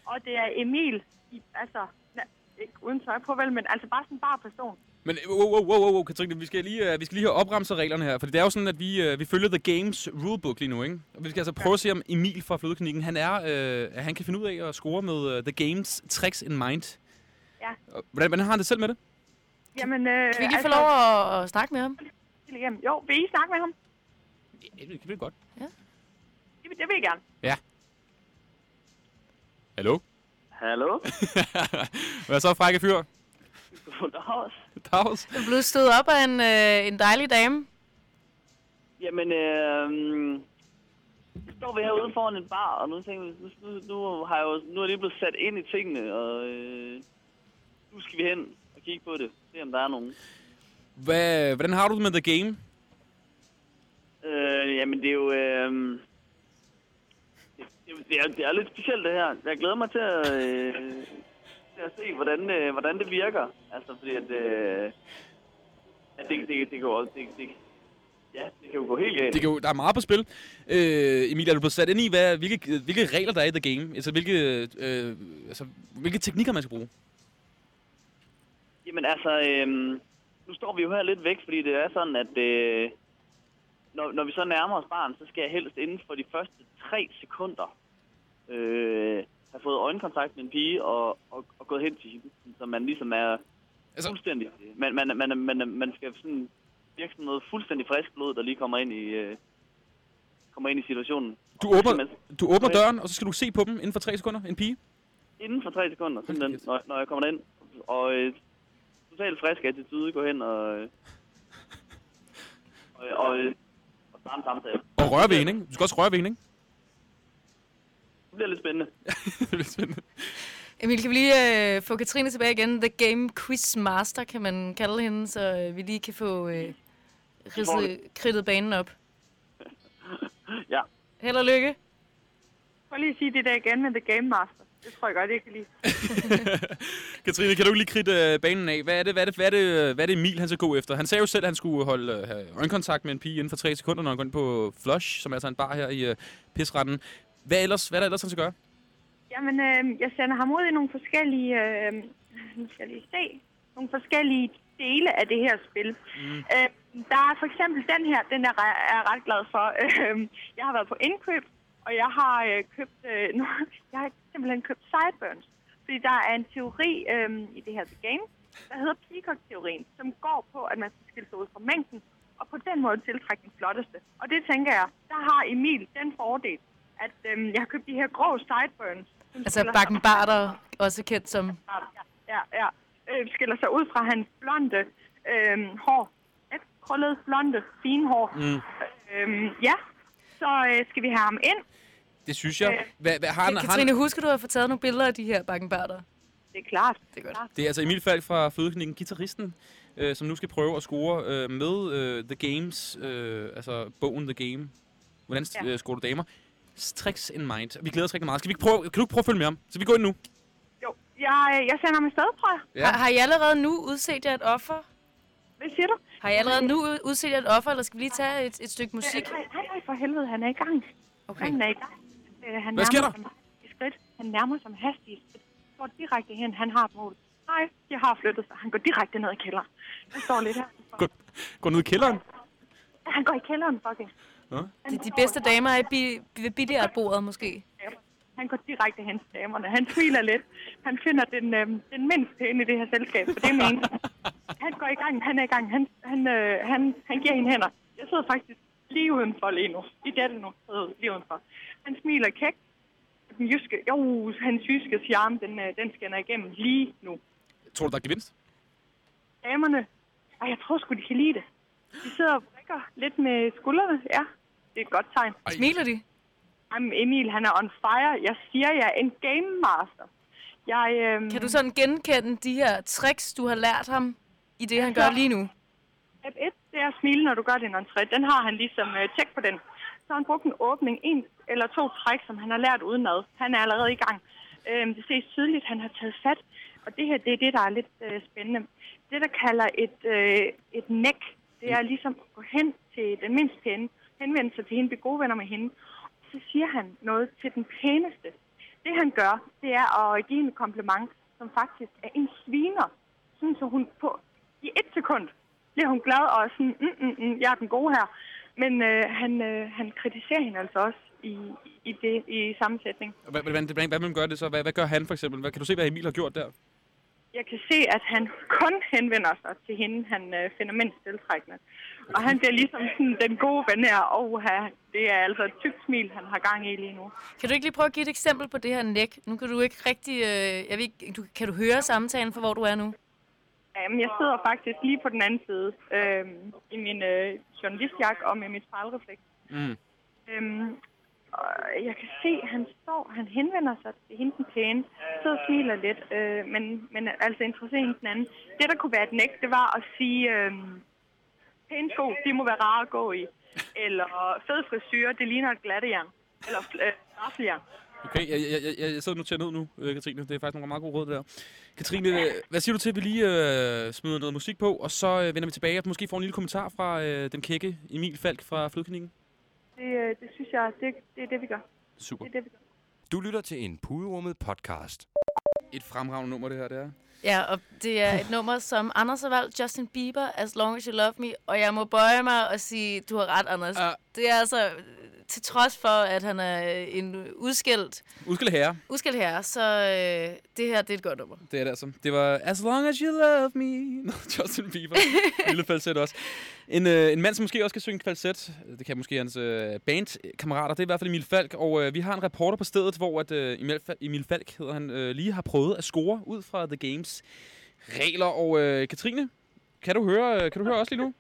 Og det er Emil, i, altså, na, ikke uden tøj på vel, men altså bare sådan en bar person. Men øh, wow, wow, wow, wow, Katrine, vi skal lige, uh, vi skal lige have opremset reglerne her, for det er jo sådan, at vi, uh, vi følger The Games rulebook lige nu, ikke? Og vi skal altså prøve at se, om Emil fra Flødeklinikken, han er, uh, han kan finde ud af at score med uh, The Games tricks in mind. Ja. Hvordan, hvordan har han det selv med det? Jamen, øh, Kan vi lige få lov at, at snakke med ham? Jo, vil I snakke med ham? Ja, det kan vi godt. Det, det vil jeg gerne. Hallo? Hallo? Hvad så, frække fyr? Goddags. Dags. Du er blevet stået op af en, øh, en dejlig dame. Jamen, øh, nu står vi herude foran en bar, og nu tænker vi, nu, nu, nu, har jeg jo, nu er det blevet sat ind i tingene, og øh, nu skal vi hen og kigge på det, se om der er nogen. Hvad, hvordan har du det med The Game? Øh, jamen, det er jo... Øh, det, er, det er lidt specielt, det her. Jeg glæder mig til at, øh, til at se, hvordan, øh, hvordan det virker. Altså, fordi at... Øh, at det, det, det, jo... Det, det, ja, det kan jo gå helt galt. Det kan jo, der er meget på spil. Øh, Emil, er du blevet sat ind i, hvad, hvilke, hvilke regler der er i The Game? Altså, hvilke, øh, altså, hvilke teknikker man skal bruge? Jamen altså, øhm, nu står vi jo her lidt væk, fordi det er sådan, at øh, når, når vi så nærmer os barn, så skal jeg helst inden for de første tre sekunder øh, have fået øjenkontakt med en pige og, og, og gået hen til hende, så man ligesom er Altså- fuldstændig... Man, man, man, man, man skal sådan virke som noget fuldstændig frisk blod, der lige kommer ind i, øh, kommer ind i situationen. Du åbner, du åbner døren, og så skal du se på dem inden for tre sekunder. En pige. Inden for tre sekunder, simpelthen, når, når jeg kommer ind og øh, totalt frisk attitude, gå hen og, øh, og, og, øh, en samtale. Og røre ved hende, ikke? Du skal også røre ved hende, ikke? Det bliver lidt spændende. det bliver spændende. Emil, kan vi lige øh, få Katrine tilbage igen? The Game Quiz Master, kan man kalde hende, så øh, vi lige kan få øh, ridset, kridtet banen op. Ja. Held og lykke. Prøv lige at sige det der igen med The Game Master. Det tror jeg godt, jeg kan lide. Katrine, kan du lige kridte øh, banen af? Hvad er, det, hvad, er det, hvad, er det, hvad er det Emil, han skal gå efter? Han sagde jo selv, at han skulle holde øh, øjenkontakt med en pige inden for tre sekunder, når han går ind på Flush, som er altså en bar her i øh, pisretten. Hvad, ellers, hvad er der ellers, han skal gøre? Jamen, øh, jeg sender ham ud i nogle forskellige... Øh, nu skal jeg lige se. Nogle forskellige dele af det her spil. Mm. Øh, der er for eksempel den her, den er, er ret glad for. Øh, jeg har været på indkøb, og jeg har øh, købt... Øh, nu, jeg har simpelthen købt sideburns. Fordi der er en teori øh, i det her The Game, der hedder Peacock-teorien, som går på, at man skal skille sig ud fra mængden, og på den måde tiltrække den flotteste. Og det tænker jeg, der har Emil den fordel, at øh, jeg har købt de her grå sideburns. som Altså Bakkenbarter, også kendt som... Ja, ja. Øh, skiller sig ud fra hans blonde øh, hår. Et krøllet, blonde, fine hår. Mm. Øh, ja, så øh, skal vi have ham ind. Det synes jeg. Hvad, hvad, har han, har Katrine, han, husker du at få taget nogle billeder af de her Bakkenbarter? Det er klart. Det er godt. det er altså Emil Falk fra Fødeklinikken, gitarristen, øh, som nu skal prøve at score øh, med øh, The Games, øh, altså bogen The Game. Hvordan Ja. øh, scorer du damer? Tricks in mind. Vi glæder os rigtig meget. Skal vi prøve, kan du ikke prøve at følge med ham? Så vi går ind nu. Jo, jeg, jeg sender ham afsted, tror jeg. Ja. Har, har I allerede nu udset jer et offer? Hvad siger du? Har I allerede nu ud- udset et offer, eller skal vi lige tage et, et stykke musik? Nej, nej, nej, for helvede, han er i gang. Okay. Han er i gang. Øh, han Hvad sker nærmer der? sig mig i skridt. Han nærmer sig med hastige skridt. Går direkte hen. Han har et mål. Nej, jeg har flyttet sig. Han går direkte ned i kælderen. Jeg står lidt her. Gå, gå ned i kælderen. Han går i kælderen, fucking. Nå. Han De, bedste damer er i bi, ved billiardbordet, måske. Han går direkte hen til damerne. Han smiler lidt. Han finder den, øh, den mindst pæne i det her selskab, for det mener han. går i gang. Han er i gang. Han, han, øh, han, han giver hende hænder. Jeg sidder faktisk lige udenfor lige nu. I dette nu sidder lige udenfor. Han smiler kæk. den jyske, jo, hans jyske charme, den, øh, den skinner igennem lige nu. Tror du, der er gevinst? Damerne, ej, jeg tror sgu, de kan lide det. De sidder og vrikker lidt med skuldrene, ja. Det er et godt tegn. Smiler de? Jamen, Emil, han er on fire. Jeg siger, jeg er en game master. Jeg, øhm, Kan du sådan genkende de her tricks, du har lært ham i det, han gør lige nu? Step 1, det er at smile, når du gør din entré. Den har han ligesom øh, tjek på den. Så har han brugt en åbning, en eller to træk, som han har lært udenad. Han er allerede i gang. Øhm, det ses tydeligt, han har taget fat. Og det her, det er det, der er lidt øh, spændende. Det, der kalder et, øh, et næk, det er ligesom at gå hen til den mindst pæne, henvende sig til hende, blive gode venner med hende. Så siger han noget til den pæneste. Det han gør, det er at give en kompliment, som faktisk er en sviner. Sådan så hun på i et sekund bliver hun glad og sådan, mm, mm, mm, jeg er den gode her. Men øh, han, øh, han kritiserer hende altså også i, i, det, i sammensætning. Hvad, hvad, hvad, hvad, hvad gør det så? Hvad, hvad gør han for eksempel? Hvad, kan du se, hvad Emil har gjort der? Jeg kan se, at han kun henvender sig til hende, han øh, finder mindst tiltrækkende. Og han bliver ligesom sådan den gode ven her. Og det er altså et tykt smil, han har gang i lige nu. Kan du ikke lige prøve at give et eksempel på det her næk? Nu kan du ikke rigtig... Øh, jeg ved ikke, du, kan du høre samtalen fra, hvor du er nu? Jamen, jeg sidder faktisk lige på den anden side øh, i min øh, journalistjakke og med mit spejlrefleks. Mm. Øhm, og jeg kan se, at han står, han henvender sig til hende den pæne, og smiler lidt, øh, men, men altså interesserer hende den anden. Det, der kunne være et nægt, det var at sige, øh, pæne sko, de må være rare at gå i. Eller fed frisyr, det ligner et glattejern. Eller øh, raffeljern. Okay, jeg, jeg, jeg, jeg sidder nu til ned nu, øh, Katrine. Det er faktisk nogle meget gode råd, det der. Katrine, hvad siger du til, at vi lige øh, smider noget musik på, og så øh, vender vi tilbage og måske får en lille kommentar fra øh, den kække Emil Falk fra Flødklinikken? Det, øh, det synes jeg, det, det er det, vi gør. Super. Det er det, vi gør. Du lytter til en puderummet podcast. Et fremragende nummer, det her, det er. Ja, og det er et nummer, som Anders har valgt, Justin Bieber, As Long As You Love Me. Og jeg må bøje mig og sige, du har ret, Anders. Ja. Det er altså, til trods for, at han er en udskilt, Udskille herre, udskilt herre, så øh, det her, det er et godt nummer. det er det altså. Det var As Long As You Love Me. Nå, Justin Bieber. Lille falset også. En, øh, en mand, som måske også kan synge falset. Det kan måske hans øh, bandkammerater. Det er i hvert fald Emil Falk. Og øh, vi har en reporter på stedet, hvor at, øh, Emil, Fa- Emil Falk hedder han, øh, lige har prøvet at score ud fra The Games regler. Og øh, Katrine, kan du høre, øh, kan du høre også lige nu?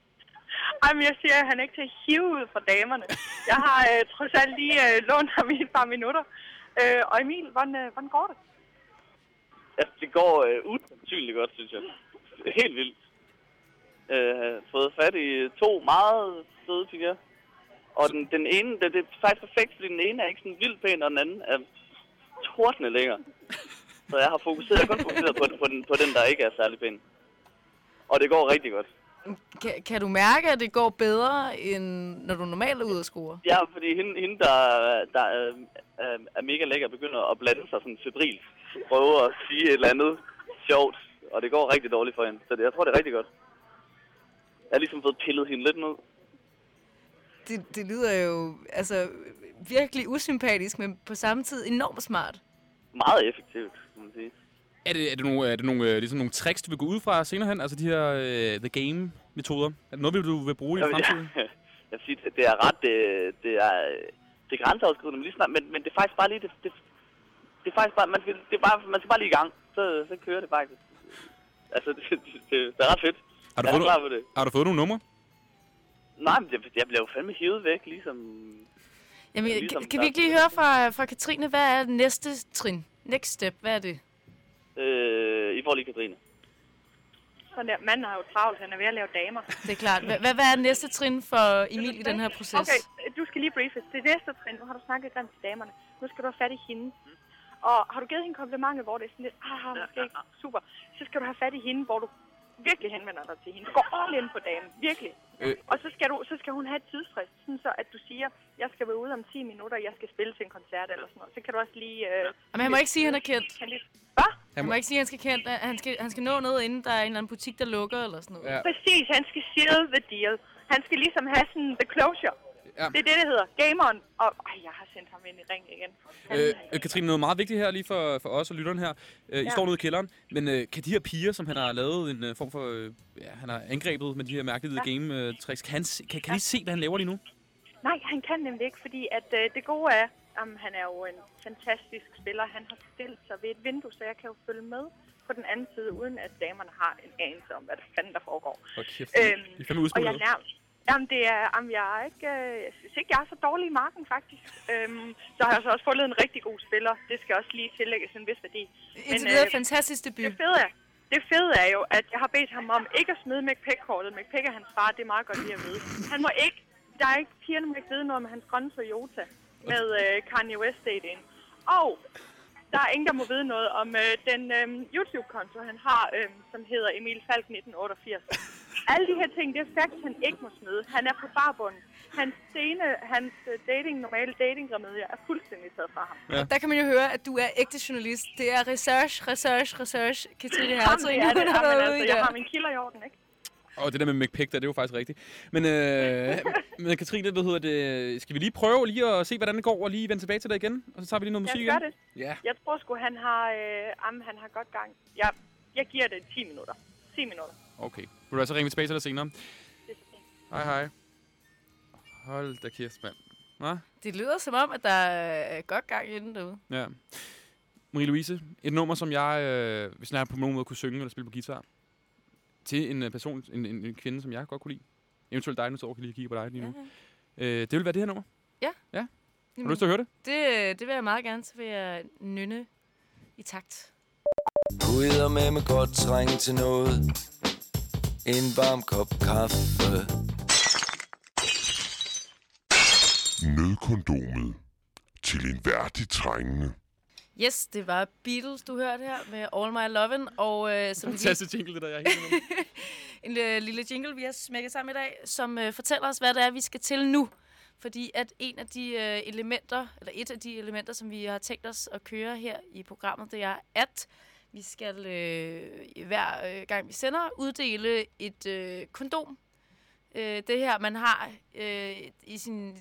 Jamen, jeg siger, at han er ikke til at hive ud fra damerne. Jeg har øh, trods alt lige øh, lånt ham i et par minutter. Øh, og Emil, hvordan, øh, hvordan går det? Ja, det går øh, usandsynligt godt, synes jeg. Helt vildt. Øh, fået fat i to meget søde piger. Og den, den ene, det, det er faktisk perfekt, fordi den ene er ikke sådan vildt pæn, og den anden er tordne lækker. Så jeg har fokuseret, kun fokuseret på, på, den, på den, der ikke er særlig pæn. Og det går rigtig godt. Kan, kan du mærke, at det går bedre, end når du normalt er ude at score? Ja, fordi hende, hende der, der er, er, er mega lækker, begynder at blande sig sådan febrilt. Prøver at sige et eller andet sjovt, og det går rigtig dårligt for hende. Så det, jeg tror, det er rigtig godt. Jeg har ligesom fået pillet hende lidt ned. Det, det lyder jo altså, virkelig usympatisk, men på samme tid enormt smart. Meget effektivt, kan man sige. Er det, er det nogle, er det nogle, øh, ligesom nogle tricks, du vil gå ud fra senere hen? Altså de her øh, The Game-metoder? Er det noget, vil du vil bruge i fremtiden? jeg, jeg vil sige, det, er ret, det, det er, det er grænseoverskridende, men, lige snart, men, men det er faktisk bare lige, det, det, det er faktisk bare, man skal, det er bare, man skal bare lige i gang, så, så kører det faktisk. Altså, det, det, det, det er ret fedt. Har du, jeg fået, klar på det. har du fået nogle numre? Nej, men jeg, jeg bliver jo fandme hivet væk, ligesom... Jamen, Ja, ligesom kan, kan vi ikke lige høre fra, fra Katrine, hvad er næste trin? Next step, hvad er det? Øh, I får lige Katrine. Sådan der, manden har jo travlt, han er ved at lave damer. Det er klart. Hvad, hvad hvad er næste trin for Emil i den her proces? Okay, du skal lige briefes. Det næste trin, nu har du snakket grimt til damerne. Nu skal du have fat i hende. Og har du givet hende komplimenter, hvor det er sådan lidt, ah, måske ikke, super. Så skal du have fat i hende, hvor du virkelig henvender dig til hende. Du går all in på damen, virkelig. Øh. Og så skal, du, så skal hun have et tidsfrist, sådan så at du siger, jeg skal være ude om 10 minutter, jeg skal spille til en koncert eller sådan noget. Så kan du også lige... Øh, Men han må ikke sige, at han er kendt. kan lige... Hvad? Han må ikke sige, at han skal kendt. Han skal, han skal nå noget, inden der er en eller anden butik, der lukker eller sådan noget. Ja. Præcis, han skal seal the deal. Han skal ligesom have sådan the closure. Ja. Det er det, det hedder. Gameren. Og ej, jeg har sendt ham ind i ring igen. Øh, øh, Katrine, noget meget vigtigt her lige for, for os og lytteren her. Øh, I Ja. står nede i kælderen, men øh, kan de her piger, som han har lavet en øh, form for... Øh, ja, han har angrebet med de her mærkelige ja. game-tricks, kan, han, se- kan, kan de se, hvad han laver lige nu? Nej, han kan nemlig ikke, fordi at øh, det gode er, Jamen, han er jo en fantastisk spiller. Han har stillet sig ved et vindue, så jeg kan jo følge med på den anden side, uden at damerne har en anelse om, hvad der fanden der foregår. Kæft, Øhm, I er fandme og jeg lærer, jamen, det er, jamen, jeg er ikke, øh, jeg synes ikke, jeg er så dårlig i marken, faktisk. Øhm, så har jeg så også fundet en rigtig god spiller. Det skal også lige tillægges en vis værdi. Indtil videre fantastisk debut. Det fede er, det fede er jo, at jeg har bedt ham om ikke at smide McPick-kortet. McPick er hans far, det er meget godt lige at vide. Han må ikke, der er ikke, pigerne må ikke vide noget om hans grønne Toyota med øh, Kanye West dating. Og der er ingen, der må vide noget om øh, den øh, YouTube-konto, han har, øh, som hedder Emil Falk 1988. Alle de her ting, det er facts, han ikke må smide. Han er på barbunden. Hans scene, hans øh, dating, normale datingremedier er fuldstændig taget fra ham. Ja. Der kan man jo høre, at du er ægte journalist. Det er research, research, research. Katrine Jamen, Hertog, det er det. altså, jeg har min kilder i orden, ikke? Og det der med McPick der, det er jo faktisk rigtigt. Men, øh, men Katrine, hvad hedder det? Skal vi lige prøve lige at se, hvordan det går, og lige vende tilbage til dig igen? Og så tager vi lige noget musik Jeg igen? gør det. Ja. Jeg tror sgu, han har, øh, jamen, han har godt gang. Jeg, jeg giver det 10 minutter. 10 minutter. Okay. Vil du altså ringe tilbage til dig senere? Er. Hej, hej. Hold da kæft, mand. Hva? Det lyder som om, at der er godt gang inden derude. Ja. Marie-Louise, et nummer, som jeg, øh, hvis jeg på nogen måde kunne synge eller spille på guitar, til en øh, person, en, en, en kvinde, som jeg godt kunne lide. Eventuelt dig, nu så kan jeg lige kigge på dig lige nu. Ja. Øh, det vil være det her nummer. Har du lyst til at høre det? det, det vil jeg meget gerne. Så vil jeg nynne i takt. Kunne med med godt trænge til noget En varm kop kaffe Nødkondomet til en værdig trængende. Yes, det var Beatles, du hørte her med All My Lovin'. Og øh, som Fantastisk jingle, det der. Jeg er en øh, lille jingle, vi har smækket sammen i dag, som øh, fortæller os, hvad det er, vi skal til nu. Fordi at en af de øh, elementer, eller et af de elementer, som vi har tænkt os at køre her i programmet, det er, at vi skal øh, hver øh, gang vi sender, uddele et øh, kondom. Øh, det her, man har øh, i sin,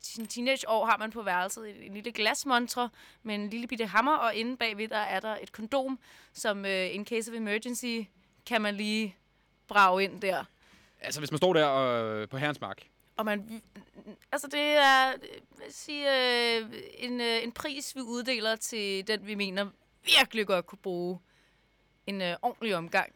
sin teenageår, har man på værelset en, en lille glasmontre med en lille bitte hammer, og inde bagved der er der et kondom, som øh, in case of emergency, kan man lige brage ind der. altså, hvis man står der og, på herrens mark. Og man, altså det er øh, sige, øh, en, øh, en pris, vi uddeler til den, vi mener virkelig godt kunne bruge en øh, ordentlig omgang.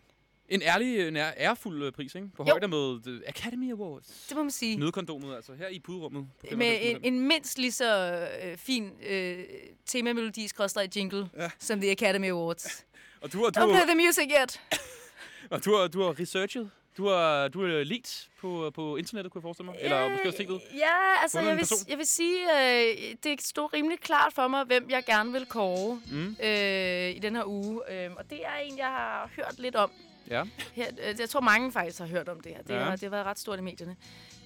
En ærlig, en ære- ærefuld øh, pris, ikke? På Jo. højde med Academy Awards. Det må man sige. Nødkondomet, altså. Her i puderummet. På Med 95%. en, en mindst lige så øh, fin øh, temamelodi skrådstræk jingle ja. som The Academy Awards. Og du har, du, Don't play the music yet! og du, har, du har researchet. Du har, du har ledt på, på internettet, kunne jeg forestille mig. Eller måske også tænkt Ja, altså jeg vil, jeg vil sige, øh, det stod rimelig klart for mig, hvem jeg gerne vil kåre Mm. øh, i den her uge. Øh, og det er en, jeg har hørt lidt om. Ja. Her, øh, jeg tror, mange faktisk har hørt om det her. Det, ja. har, det har været ret stort i medierne.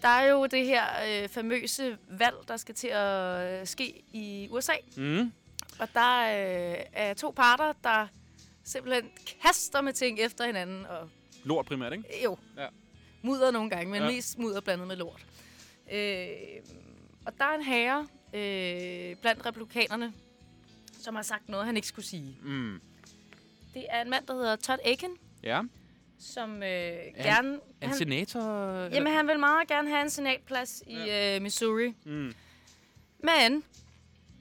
Der er jo det her øh, famøse valg, der skal til at øh, ske i USA. Mm. Og der øh, er to parter, der simpelthen kaster med ting efter hinanden. Og Lort primært, ikke? jo, Ja. mudder nogle gange, men Ja. mest mudder blandet med lort. Øh, og der er en herre øh, blandt republikanerne, som har sagt noget, han ikke skulle sige. Mm. Det er en mand, der hedder Todd Aiken, Ja. som øh, gerne... Er han senator? Jamen, han vil meget gerne have en senatplads i øh, Missouri. Mm. Men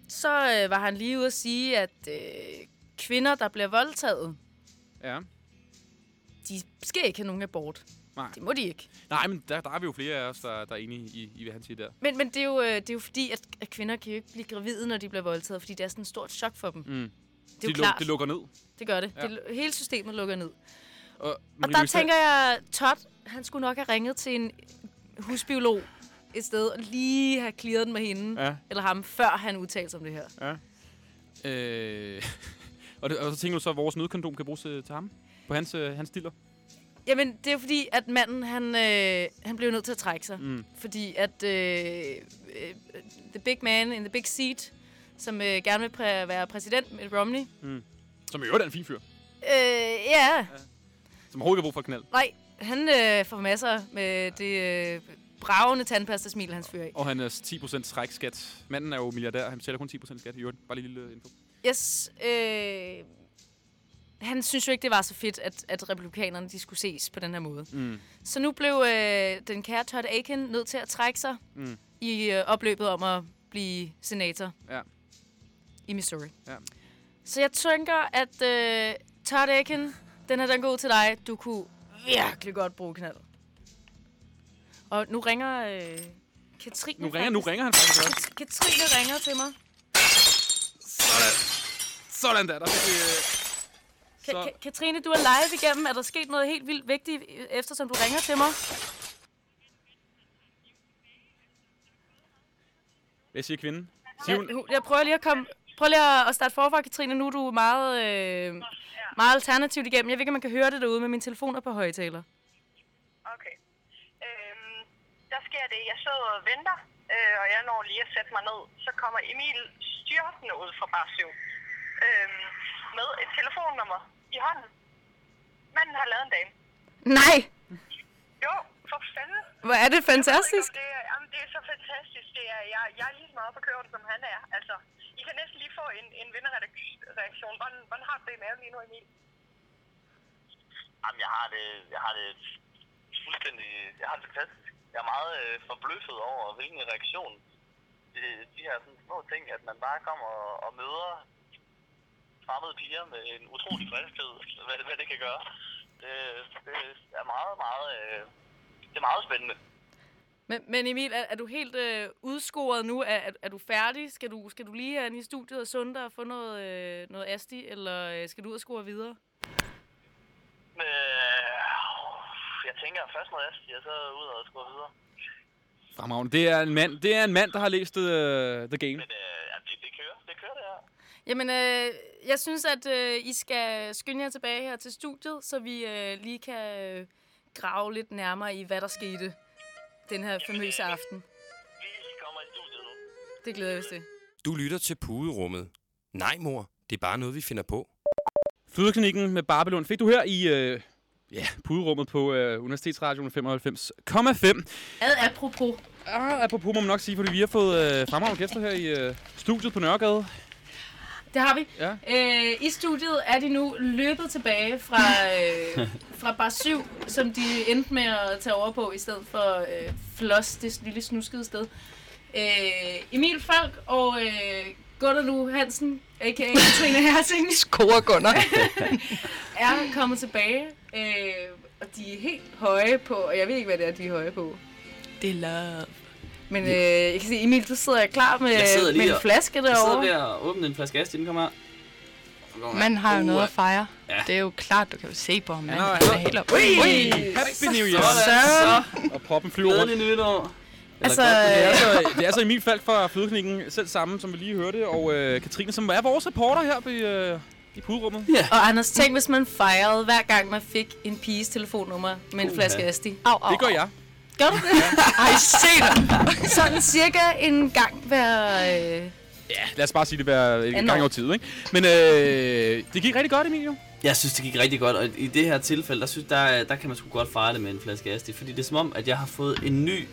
så øh, var han lige ude at sige, at øh, kvinder, der bliver voldtaget, Ja. De skal ikke have nogen abort. Nej. Det må de ikke. Nej, men der, der er vi jo flere af os, der, der er enige i, i, hvad han siger der. Men, men det, er jo, øh, det er jo fordi, at, at kvinder kan jo ikke blive gravide, når de bliver voldtaget, fordi det er sådan et stort chok for dem. Mm. Det er det, jo klart. det lukker ned. Det gør det. Ja. det. Hele systemet lukker ned. Og, Og der tænker jeg, Todd, han skulle nok have ringet til en husbiolog et sted, og lige have clearet den med hende, Ja. eller ham, før han udtalte sig om det her. Ja. Øh, og, det, og så tænker du så, at vores nødkondom kan bruges til, til ham? På hans, øh, hans diller? Jamen, det er jo fordi, at manden, han, øh, han blev nødt til at trække sig. Mm. Fordi at øh, øh, the big man in the big seat, som øh, gerne vil præ- være præsident, Mitt Romney. Mm. Som i øvrigt er en fin fyr. Øh, ja, Som overhovedet ikke har brug for knald. nej, han øh, får masser med det øh, bravende tandpastasmil, han fyrer af. Og han er 10% trækskat. Manden er jo milliardær. Han betaler kun 10% skat i øvrigt. Bare lige lille info. Yes, øh, han synes jo ikke, det var så fedt, at, at republikanerne de skulle ses på den her måde. Mm. Så nu blev øh, den kære Todd Aiken nødt til at trække sig Mm. i øh, opløbet om at blive senator Ja. i Missouri. Ja. Så jeg tænker, at øh, Todd Aiken, den her den går ud til dig. Du kunne virkelig godt bruge knald. Og nu ringer øh, Katrine Nu ringer, nu faktisk. ringer han faktisk også. Kat- Katrine ringer til mig. Sådan. Sådan der. der fik vi, øh, Så- Ka- Katrine, du er live igennem. Er der sket noget helt vildt vigtigt, øh, eftersom du ringer til mig? Hvad siger kvinden? Siger hun, Jeg, jeg prøver lige at komme... Prøv lige at- starte forfra, Katrine. Nu er du meget, øh, meget alternativt igennem. Jeg ved ikke, om man kan høre det derude, men min telefon er på højtaler. Okay. Øhm, der sker det, jeg sidder og venter, øh, og jeg når lige at sætte mig ned. Så kommer Emil styrtende ud fra bar 7 øhm, med et telefonnummer i hånden. Manden har lavet en dame. Nej! Jo, for fanden. Hvor er det fantastisk. Det er, jamen, det er så fantastisk. Det er, jeg, jeg er lige så meget på køren, som han er. Altså, I kan næsten lige få en, en vinderreaktion. Hvordan, hvordan har du det i maven lige nu, Emil? Jamen, jeg har det, jeg har det fuldstændig, jeg har det fantastisk. Jeg er meget øh, forbløffet over, hvilken reaktion det, de her sådan, små ting, at man bare kommer og, og møder fremmede piger med en utrolig friskhed, hvad, hvad det kan gøre. Det, det er meget, meget, øh, det er meget spændende. Men, men Emil, er, er du helt øh, udskoret nu? Er, er, er du færdig? Skal du, skal du lige hen i studiet og sunde dig og få noget, øh, noget asti, eller øh, skal du ud og score videre? Øh, jeg tænker først noget asti, og så ud og gå videre. Fremragende. Det er en mand, det er en mand der har læst uh, The Game. Men øh, ja, det, det kører, det kører det her. Jamen, øh, jeg synes, at øh, I skal skynde jer tilbage her til studiet, så vi øh, lige kan øh, grave lidt nærmere i, hvad der skete den her famøse aften. Det glæder jeg os til. Du lytter til puderummet. Nej, mor. Det er bare noget, vi finder på. Fødeklinikken med Barbelund fik du her i øh, ja, puderummet på øh, Universitetsradioen 95,5. Ad apropos. Ah, apropos må man nok sige, fordi vi har fået øh, fremragende gæster her i øh, studiet på Nørregade. Det har vi. Ja. Øh, I studiet er de nu løbet tilbage fra, øh, fra bar 7, som de endte med at tage over på, i stedet for øh, Floss, det lille snuskede sted. Øh, Emil Falk og øh, Gunnar Nu Hansen, a.k.a. Katrine Hersing. Score Gunnar. er kommet tilbage, øh, og de er helt høje på, og jeg ved ikke, hvad det er, de er høje på. Det er love. Men øh, jeg kan se, Emil, du sidder klar med, Jeg sidder lige med en og- flaske Jeg sidder derovre. ved at åbne en flaske asti, den kommer her. Den kommer her. Man har jo noget at fejre. Ja. Det er jo klart, du kan jo se på ham. Ja, Han ja. er helt op. Ui! Ui! Happy New Year! Sådan. Og proppen flyver rundt. Glædelig nytår. Altså, det, er altså, det er altså Emil Falk fra Fødeklinikken selv sammen, som vi lige hørte, og øh, Katrine, som er vores reporter her på, øh, i puderummet. Ja. Og Anders, tænk, hvis man fejrede hver gang, man fik en piges telefonnummer med en Uha. flaske Asti. Au, au, Det gør jeg. Gør du det? Ej, se dig. Sådan cirka en gang hver... Øh... Ja, lad os bare sige det hver en gang over tid, ikke? Men øh, det gik rigtig godt, Emil, jo. Jeg synes, det gik rigtig godt, og i det her tilfælde, der, synes, der, der kan man sgu godt fejre det med en flaske asti, fordi det er som om, at jeg har fået en ny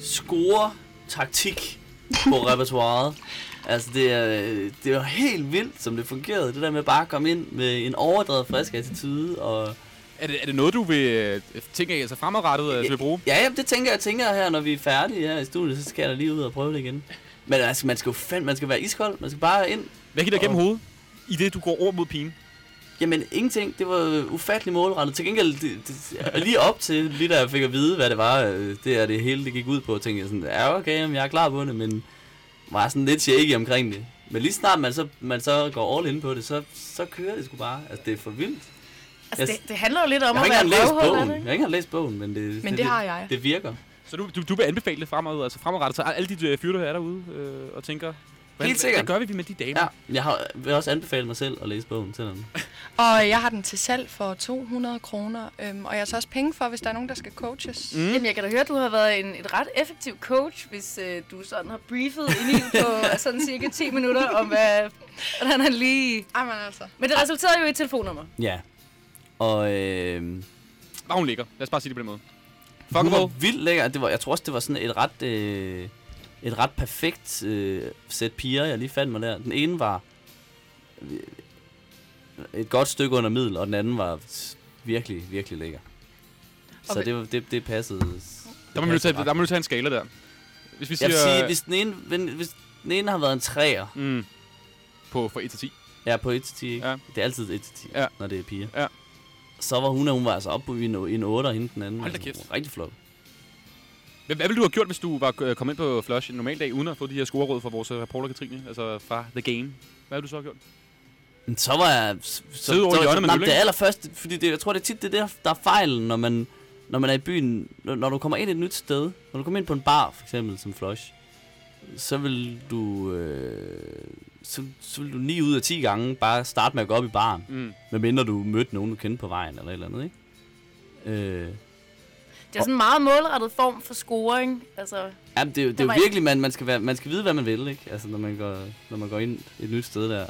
score-taktik på repertoireet. Altså, det er, det er helt vildt, som det fungerede. Det der med bare at komme ind med en overdrevet frisk attitude, og... Er det, er det noget, du vil øh, tænke af, altså fremadrettet, du vil bruge? Ja, ja, det tænker jeg, tænker her, når vi er færdige her i studiet, så skal jeg da lige ud og prøve det igen. Men altså, man skal jo fandme, man skal være iskold, man skal bare ind. Hvad gik der gennem Og- hovedet, i det du går over mod pigen? Jamen, ingenting. Det var ufattelig målrettet. Til gengæld, det, det, lige op til, lige da jeg fik at vide, hvad det var, øh, det er det hele, det gik ud på, tænkte jeg sådan, ja, okay, jamen, jeg er klar på det, men var sådan lidt shaky omkring det. Men lige snart man så, man så går all in på det, så, så kører det sgu bare. Altså, det er for vildt. Altså, det, det handler jo lidt om jeg at ikke være læst røvhul, bogen. det Jeg ikke? har ikke engang læst bogen, men det, Men det har jeg. Det virker. Så du, du, du vil anbefale det fremadrettet, altså fremadrettet, så alle de øh, fyre, der er derude øh, og tænker, hvad, Helt sikkert. hvad gør vi med de damer? Ja, jeg har, vil også anbefale mig selv at læse bogen til dem. Og jeg har den til salg for 200 kroner. Øhm, og jeg har så også penge for, hvis der er nogen, der skal coaches. Mm. Jamen, jeg kan da høre, at du har været en, et ret effektiv coach, hvis øh, du sådan har briefet Emil på sådan cirka 10 minutter om, hvad, hvordan han lige... Jamen altså. Men det resulterede jo i et telefonnummer. Ja. Og øh, Bare hun ligger. Lad os bare sige det på den måde. hun var vildt lækker. Det var, jeg tror også, det var sådan et ret, øh, et ret perfekt øh, sæt piger, jeg lige fandt mig der. Den ene var øh, et godt stykke under middel, og den anden var virkelig, virkelig lækker. Så Og det, var- det, det passede. Der må, vi jo tage, der må tage en skala der. Hvis vi Jeg vil siger- sige, hvis den ene, hvis- hvis den ene har været en træer, Mm. På fra 1 til 10. Ja, på 1 til 10, ikke? Ja. Det er altid 1 til 10, Ja. når det er piger. Ja. Så var hun, hun var altså oppe på en, en 8, og hende den anden. Hold da kæft. Rigtig flot. Hvad, hvad ville du have gjort, hvis du var øh, kommet ind på Flush en normal dag, uden at få de her scoreråd fra vores øh, reporter Katrine, altså fra The Game? Hvad ville du så have gjort? Så var jeg... Så, Sidde over så, hjørnet med nej, det allerførste, fordi det, jeg tror, det er tit det der, der er fejlen, når man, når man er i byen. Når, når du kommer ind et nyt sted, når du kommer ind på en bar, for eksempel som Flush, så vil du... Øh, så, så vil du 9 ud af 10 gange bare starte med at gå op i baren. Mm. Medmindre du mødte nogen, du kendte på vejen eller et eller andet, ikke? Øh, Det er sådan en meget målrettet form for scoring. Altså, Jamen, det, er jo- det er jo virkelig, man, man, skal være, man skal vide, hvad man vil, ikke? Altså, når man går, når man går ind et nyt sted der.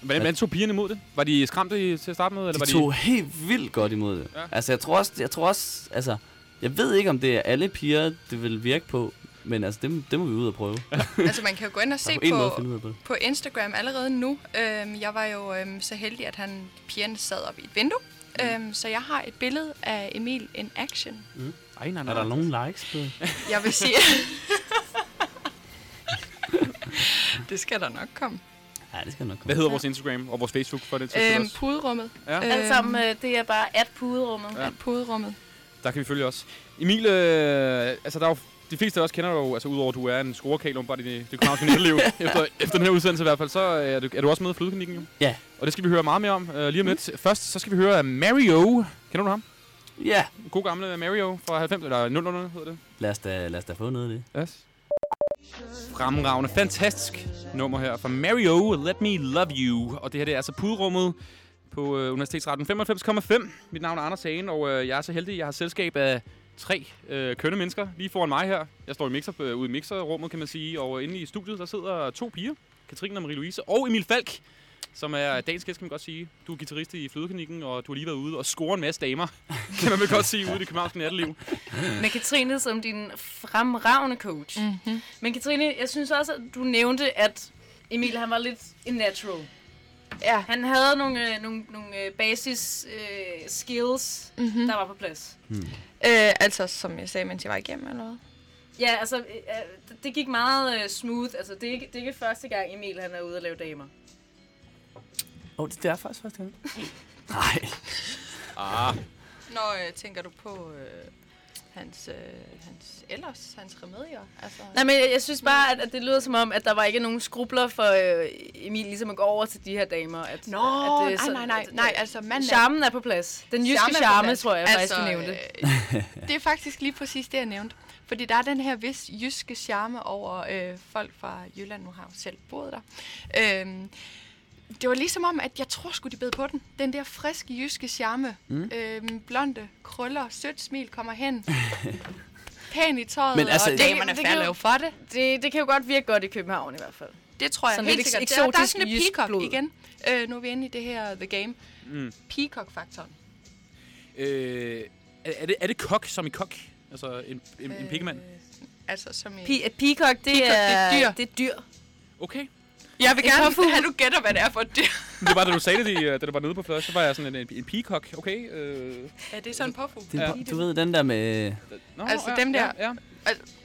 Hvordan, hvordan tog pigerne imod det? Var de skræmte i, til at starte med? Eller De var tog helt vildt godt imod det. Ja. Altså, jeg tror også, jeg tror også, altså, jeg ved ikke, om det er alle piger, det vil virke på, men altså, det, det må vi ud og prøve. Altså, man kan jo gå ind og se at på, på på Instagram allerede nu. Øhm, jeg var jo øhm, så heldig, at han, pigerne sad op i et vindue. Mm. Øhm, så jeg har et billede af Emil in action. Mm. Ej, nej, Er der nogen likes på det? Jeg vil sige... det skal der nok komme. Ja, det skal nok komme. Hvad hedder vores Instagram og vores Facebook for det? Øhm, puderummet. Ja. Øhm, sammen, øh, det er bare at puderummet. Ja. Puderummet. Der kan vi følge os. Emil, øh, altså der er jo, de fleste af os kender dig jo, altså udover at du er en scorekal om bare i det, det københavnske netteliv, efter, efter den her udsendelse i hvert fald, så er du, er du også med i Flødeklinikken jo. Ja. Og det skal vi høre meget mere om øh, lige om lidt. Først, så skal vi høre Mario. Kender du ham? Ja. God gamle Mario fra 90, eller 00 hedder det. Lad os da, lad os da få noget af det. Yes. Fremragende, fantastisk nummer her fra Mario, Let Me Love You. Og det her det er altså puderummet på øh, Universitetsretten 95,5. Mit navn er Anders Hagen, og øh, jeg er så heldig, jeg har selskab af tre øh, kønne mennesker lige foran mig her. Jeg står i mixer, øh, ude i mixerrummet, kan man sige, og inde i studiet, der sidder to piger. Katrine og Marie-Louise og Emil Falk, som er dagens gæst, kan man godt sige. Du er guitarist i Flødeklinikken, og du har lige været ude og score en masse damer, kan man vel godt sige, ude i det københavnske natteliv. Med Katrine som din fremragende coach. Mm-hmm. Men Katrine, jeg synes også, at du nævnte, at Emil han var lidt en natural. Ja. Han havde nogle, øh, nogle, nogle øh, basis øh, skills, mm-hmm. der var på plads. Hmm. Øh, altså, som jeg sagde, mens jeg var igennem, eller hvad? Ja, altså, øh, øh, det gik meget øh, smooth. Altså, det er, ikke, det er ikke første gang, Emil han er ude at lave damer. Åh, oh, det, det er faktisk første gang. Nej. Ah. Når øh, tænker du på øh, hans, øh, hans ellers, hans remedier? Altså, Nej, men jeg, jeg synes bare, at, at det lyder som om, at der var ikke nogen skrubler for øh, Emil ligesom at gå over til de her damer. At, Nå, at, nej, nej, nej, nej, altså manden Charmen er på plads. Den jyske Charme charme, tror jeg faktisk, Altså, du nævnte. øh, det er faktisk lige præcis det, jeg nævnte. Fordi der er den her vis jyske charme over øh, folk fra Jylland. Nu har jeg selv boet der. Øhm, det var ligesom om, at jeg tror sgu, de bed på den. Den der friske jyske charme. Mm. Øhm, blonde, krøller, sødt smil kommer hen. Pæn i tøjet, Men altså- og damerne kan falder jo- jo for det. det. Det kan jo godt virke godt i København i hvert fald. Det tror jeg Sådan helt lidt sikkert. eks- Der, der er eksotisk sådan jysk peacock blod. igen. Øh, nu er vi inde i det her The Game. Mm. Peacock-faktoren. Øh, er, er, det, er det kok som i kok? Altså en, en, en pikkemand? Altså som i... Pe- peacock, det, Peacock, det er er, dyr. det er dyr. Okay. Jeg vil En gerne påfugl. have, du gætter, hvad det er for et dyr. Det var da du sagde det, da du var nede på flash, så var jeg sådan en, en, en peacock, okay? Øh, Ja, det er sådan en påfugl. Er, du ved, den der med... Nå, Altså, ja, dem der- Ja, ja.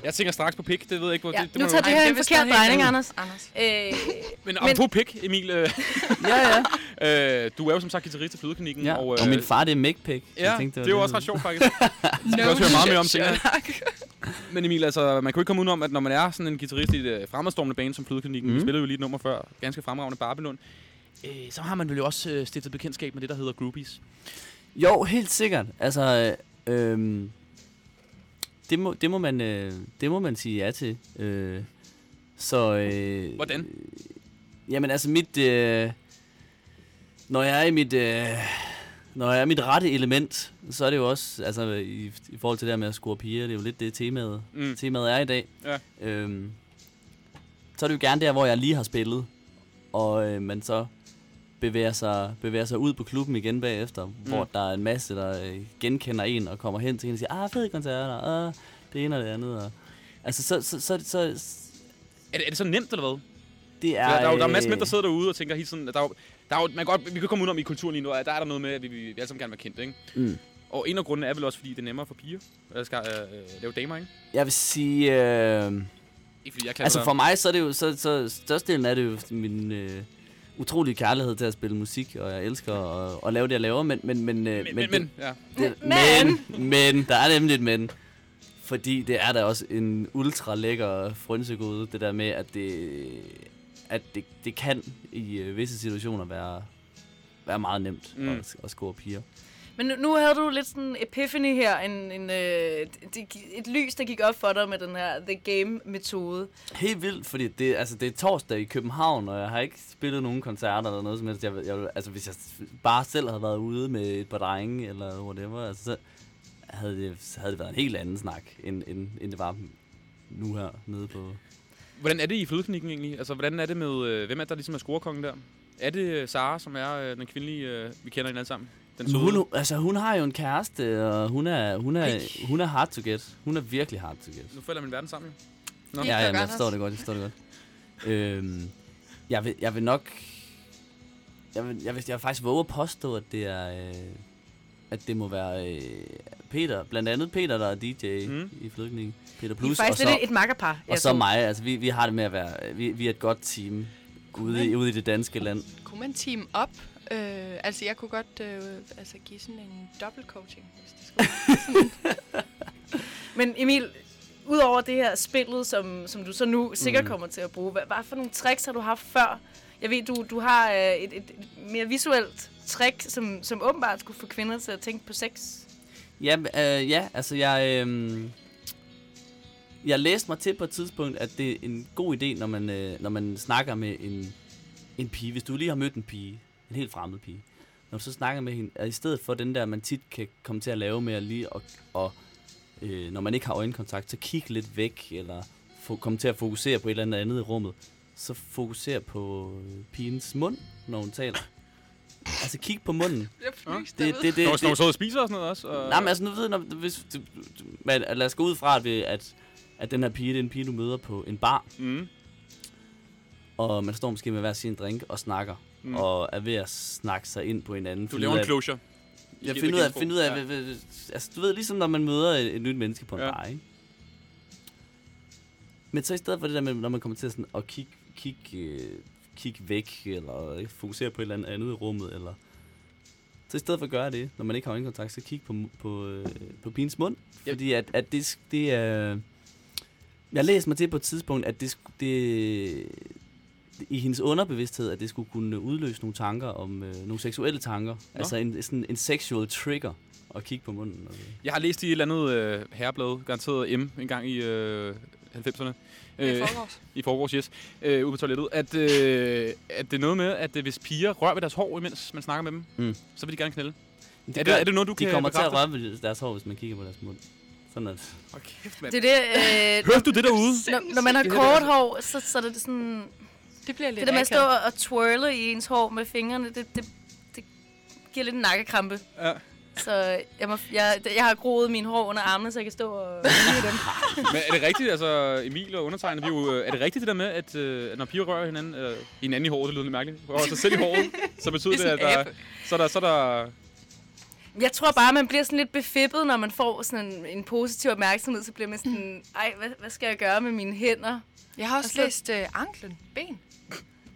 Jeg tænker straks på pik, det ved jeg ikke, hvor... Ja, det, det nu tager du- det her en det er forkert drejning. Anders. Anders. Øh, Men apropos pik, Emil, øh, Ja, ja. øh, du er jo som sagt guitarist i Flydeklinikken, ja. og, Og, øh, min far, det er Mick Pick. Ja, det er jo også ret sjovt faktisk. Det skal også høre meget mere om senere. Men Emil, altså, man kan jo ikke komme udenom, at når man er sådan en guitarist i et øh, fremadstormende band som Flydeklinikken, mm. vi Mhm. spillede jo lige et nummer før, ganske fremragende Barbelund, øh, så har man vel jo også øh, stiftet bekendtskab med det, der hedder groupies. Jo, helt sikkert. Altså, øh, øhm, det, må, det, må man, øh, det må man sige ja til. Øh, så, øh, Hvordan? Jamen altså mit... Øh, når jeg er i mit... Øh, når jeg er mit rette element, så er det jo også, altså i, i forhold til det der med at score piger, det er jo lidt det temaet, mm. temaet er i dag. Ja. Øhm, så er det jo gerne der, hvor jeg lige har spillet, og øh, man så bevæger sig, bevæger sig ud på klubben igen bagefter, mm. hvor der er en masse, der øh, genkender en og kommer hen til en og siger, ah, fede koncerter, ah, det ene og det andet. Og, altså, så, så, så, så, Er det, er det så nemt, eller hvad? det er... der, er jo, der er øh, masser af mænd, der sidder derude og tænker tiden, at der er jo, der er jo, man godt, vi kan komme ud om i kulturen lige nu, at der er der noget med, at vi, vi, vi alle sammen gerne vil være kendt, ikke? Mm. Og en af grundene er vel også, fordi det er nemmere for piger at skal, øh, lave damer, ikke? Jeg vil sige, øh, Ikke fordi jeg kan Altså for mig, så er det jo, så, så størstedelen af det jo min øh, utrolige kærlighed til at spille musik, og jeg elsker at, at lave det, jeg laver, men... Men, men, øh, Men, men, men, ja. det, Men. men, men, der er nemlig et men. Fordi det er da også en ultra lækker frønsegode, det der med, at det, at det, det kan i øh, visse situationer være, være meget nemt mm. at, at score piger. Men nu, nu havde du lidt sådan en epiphany her, en, en, øh, det, et lys, der gik op for dig med den her The Game-metode. Helt vildt, fordi det, altså, det er torsdag i København, og jeg har ikke spillet nogen koncerter eller noget som helst. Jeg, jeg, altså, hvis jeg bare selv havde været ude med et par drenge eller whatever, altså, så havde det, så havde det været en helt anden snak, end, end, end det var nu her nede på... Hvordan er det i flødeklinikken egentlig? Altså, hvordan er det med, øh, hvem er det, der ligesom er scorekongen der? Er det øh, Sara, som er øh, den kvindelige, øh, vi kender hende alle sammen? Den Men hun, altså, hun har jo en kæreste, og hun er, hun er, Ej. hun er hard to get. Hun er virkelig hard to get. Nu falder min verden sammen. jo. Nå. Ja, ja, jeg forstår det godt, jeg forstår det godt. Øhm, jeg, vil, jeg vil nok... Jeg vil, jeg, vil, jeg vil faktisk våge at påstå, at det er... Øh, at det må være øh, Peter, blandt andet Peter, der er DJ Mm. i Flygtningen. Peter I er Plus, faktisk og lidt så, et makkerpar. og så mig. Altså, vi, vi har det med at være... Vi, vi er et godt team ude, i, ude i det danske land. Kunne man team op? Øh, altså, jeg kunne godt øh, altså, give sådan en dobbelt coaching, hvis det skulle. Men Emil, udover det her spillet, som, som du så nu sikkert Mm. kommer til at bruge, hvad, hvad for nogle tricks har du haft før? Jeg ved, du, du har øh, et, et, et mere visuelt trick, som, som åbenbart skulle få kvinder til at tænke på sex. Ja, øh, ja altså jeg... Øh, jeg læste mig til på et tidspunkt, at det er en god idé, når man, øh, når man snakker med en, en pige. Hvis du lige har mødt en pige, en helt fremmed pige, når du så snakker med hende, at i stedet for den der, man tit kan komme til at lave med at lige og, og øh, når man ikke har øjenkontakt, så kigge lidt væk, eller få, komme til at fokusere på et eller andet andet i rummet, så fokusere på øh, pigens mund, når hun taler. Altså kig på munden. Jeg fryser Det, det, det, Når, det, når du sidder og spiser og sådan noget også? Og... Nej, men altså, nu ved når, hvis, du, du, men, lad os gå ud fra, at, vi- at, at den her pige, det er en pige, du møder på en bar, Mm. og man står måske med hver sin drink og snakker, Mm. og er ved at snakke sig ind på hinanden. Du laver en closure. Jeg finder ud af, finder ud af Ja. altså, du ved, ligesom når man møder et, et nyt menneske på en Ja. bar, ikke? Men så i stedet for det der med, når man kommer til sådan at kigge, kigge, øh, kigge væk, eller fokusere på et eller andet i rummet, eller... Så i stedet for at gøre det, når man ikke har øjenkontakt, så kig på, på, øh, på pigens mund. Fordi at, at det, det er... Jeg læste mig til på et tidspunkt, at det, det, i hendes underbevidsthed, at det skulle kunne udløse nogle tanker om øh, nogle seksuelle tanker. Nå. Altså en, sådan en sexual trigger at kigge på munden. Og, Jeg har læst i et eller andet øh, herreblad, garanteret M, en gang i øh, 90'erne. I forgårs. I forgårs, yes. Øh, ude på toilettet. At, øh, at det er noget med, at øh, hvis piger rører ved deres hår, imens man snakker med dem, Mm. så vil de gerne knælde. Det er, gør- det, er det noget, du de kan kommer til at bekræfte? røre ved deres hår, hvis man kigger på deres mund. Sådan at... Hold kæft, mand. Det er det, øh, Hørte du det derude? Når, når man har kort hår, så, så er det sådan... Det bliver lidt Det der med at stå og twirle i ens hår med fingrene, det, det, det giver lidt en nakkekrampe. Ja. Så jeg, må, jeg, jeg har groet mine hår under armene, så jeg kan stå og dem. Men er det rigtigt, altså Emil og undertegnet, vi er, jo, øh, er det rigtigt det der med, at, øh, at når piger rører hinanden, øh, hinanden i håret, det lyder lidt mærkeligt, rører sig selv i håret, så betyder Det det, at der, så er der, så er der Jeg tror bare, man bliver sådan lidt befippet, når man får sådan en, en positiv opmærksomhed, så bliver man sådan, ej, hvad, hvad skal jeg gøre med mine hænder? Jeg har også Og så- læst øh, anklen, ben.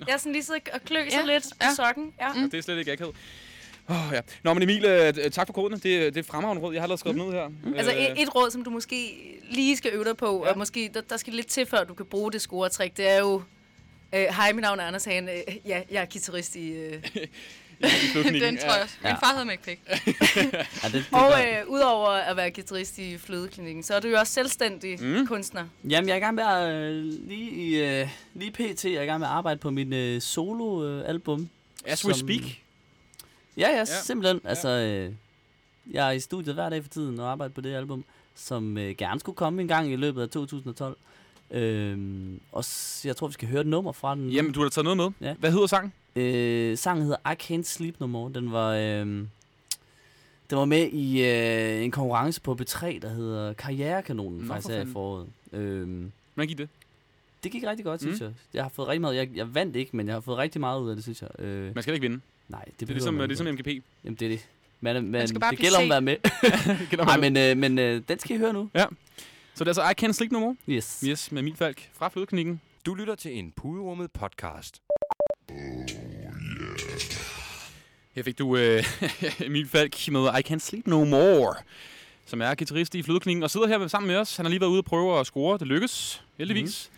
Jeg er sådan lige så og kløser Ja, lidt på ja. sokken. Ja. Mm. Det er slet ikke akavet. Oh, ja. Nå, men Emil, øh, tak for kodene. Det, det er fremragende råd. Jeg har allerede skrevet mm. ned her. Altså Øh, et, et råd, som du måske lige skal øve dig på, ja. og måske der, der skal lidt til, før du kan bruge det scoretrik, det er jo... Øh, Hej, mit navn er Anders Hagen. Øh, ja, jeg er guitarist i... Øh. Den tror jeg også. Min far havde McPick. Ja, det, det Og øh, udover at være guitarist i Flødeklinikken, så er du jo også selvstændig mm. kunstner. Jamen, jeg er i gang med at, øh, lige, i, øh, lige pt. Jeg er i gang med at arbejde på min øh, solo-album. As we speak. Ja, ja, Ja. simpelthen. Altså, øh, jeg er i studiet hver dag for tiden og arbejder på det album, som øh, gerne skulle komme en gang i løbet af 2012. Øhm, og jeg tror, vi skal høre et nummer fra den. Jamen, du har da taget noget med. Ja. Hvad hedder sangen? Øh, sangen hedder I Can't Sleep No More. Den var, øh, den var med i øh, en konkurrence på B3, der hedder Karrierekanonen, Nå, faktisk for her i foråret. Øh, Hvordan gik det? det gik rigtig godt, synes Mm. jeg. Jeg har fået rigtig meget. Jeg, jeg vandt ikke, men jeg har fået rigtig meget ud af det, synes jeg. Øh, Man skal ikke vinde. nej, det, Det er ligesom, man det er ligesom MGP. Jamen, det er det. Men, men skal bare det gælder om at være med. Nej, men, øh, men øh, den skal I høre nu. Ja. Så det er altså I Can't Sleep No More? Yes. Yes, med Emil Falk fra Flødeklinikken. Du lytter til en Puderummet podcast. Her fik du øh, Emil Falk med I Can't Sleep No More, som er guitarist i Flødeklinikken og sidder her sammen med os. Han har lige været ude og prøve at score. Det lykkes, heldigvis.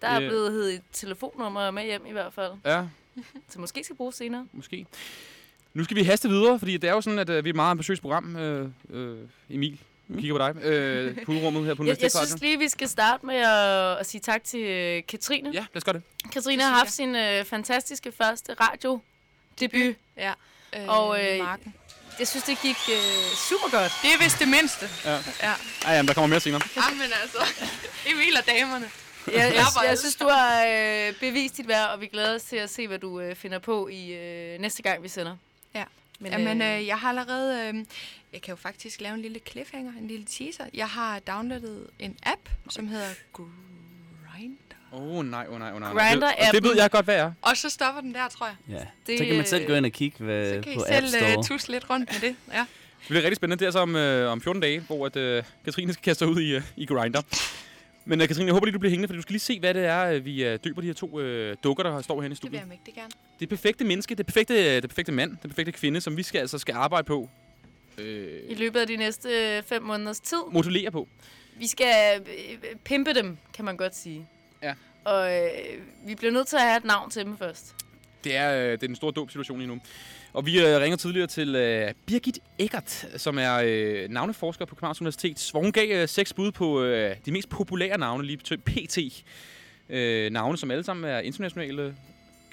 Der er Øh, blevet hed et telefonnummer med hjem i hvert fald. Ja, Så måske skal bruges senere. måske. Nu skal vi haste videre, fordi det er jo sådan, at øh, vi er et meget ambitiøst program. Øh, øh, Emil, vi kigger på dig. Øh, puderummet her på Jeg, jeg synes lige, vi skal starte med at, at sige tak til øh, Katrine. Ja, lad os gøre det. Katrine har haft sin øh, fantastiske første radiodebut. Ja. Og øh, Marken. jeg synes, det gik øh, super godt. Det er vist det mindste. Ja. Ja. Ej, jamen, der kommer mere senere. Jamen altså, Emil og damerne. Jeg, jeg, jeg synes, du har øh, bevist dit værd, og vi glæder os til at se, hvad du øh, finder på i øh, næste gang, vi sender. Ja. Men, Men, Jamen, øh, øh, jeg har allerede... Øh, jeg kan jo faktisk lave en lille cliffhanger, en lille teaser. Jeg har downloadet en app, som hedder Grindr. Åh oh, nej, åh oh, nej, åh oh, nej. Grindr Det, og det ved jeg godt, hvad er. Og så stopper den der, tror jeg. Ja. Det, så kan man selv øh, gå ind og kigge hvad, Så kan I på App selv Store. uh, tusse lidt rundt med det. Ja. Det bliver rigtig spændende. Det er så om, øh, om 14 dage, hvor at, øh, Katrine skal kaste sig ud i, øh, i Grindr. Men øh, Katrine, jeg håber lige, du bliver hængende, for du skal lige se, hvad det er, øh, vi øh, døber de her to øh, dukker, der står herinde i Det vil studiet. jeg mægtig gerne. Det perfekte menneske, det perfekte, det perfekte mand, det perfekte kvinde, som vi skal altså skal arbejde på. Øh, I løbet af de næste øh, fem måneders tid. modulere på. Vi skal øh, pimpe dem, kan man godt sige. Ja. Og øh, vi bliver nødt til at have et navn til dem først. Det er, øh, det er den store dåb-situation lige nu. Og vi øh, ringer tidligere til øh, Birgit Eggert, som er øh, navneforsker på Københavns Universitet, hvor hun gav øh, seks bud på øh, de mest populære navne, lige til PT. Øh, navne, som alle sammen er internationale,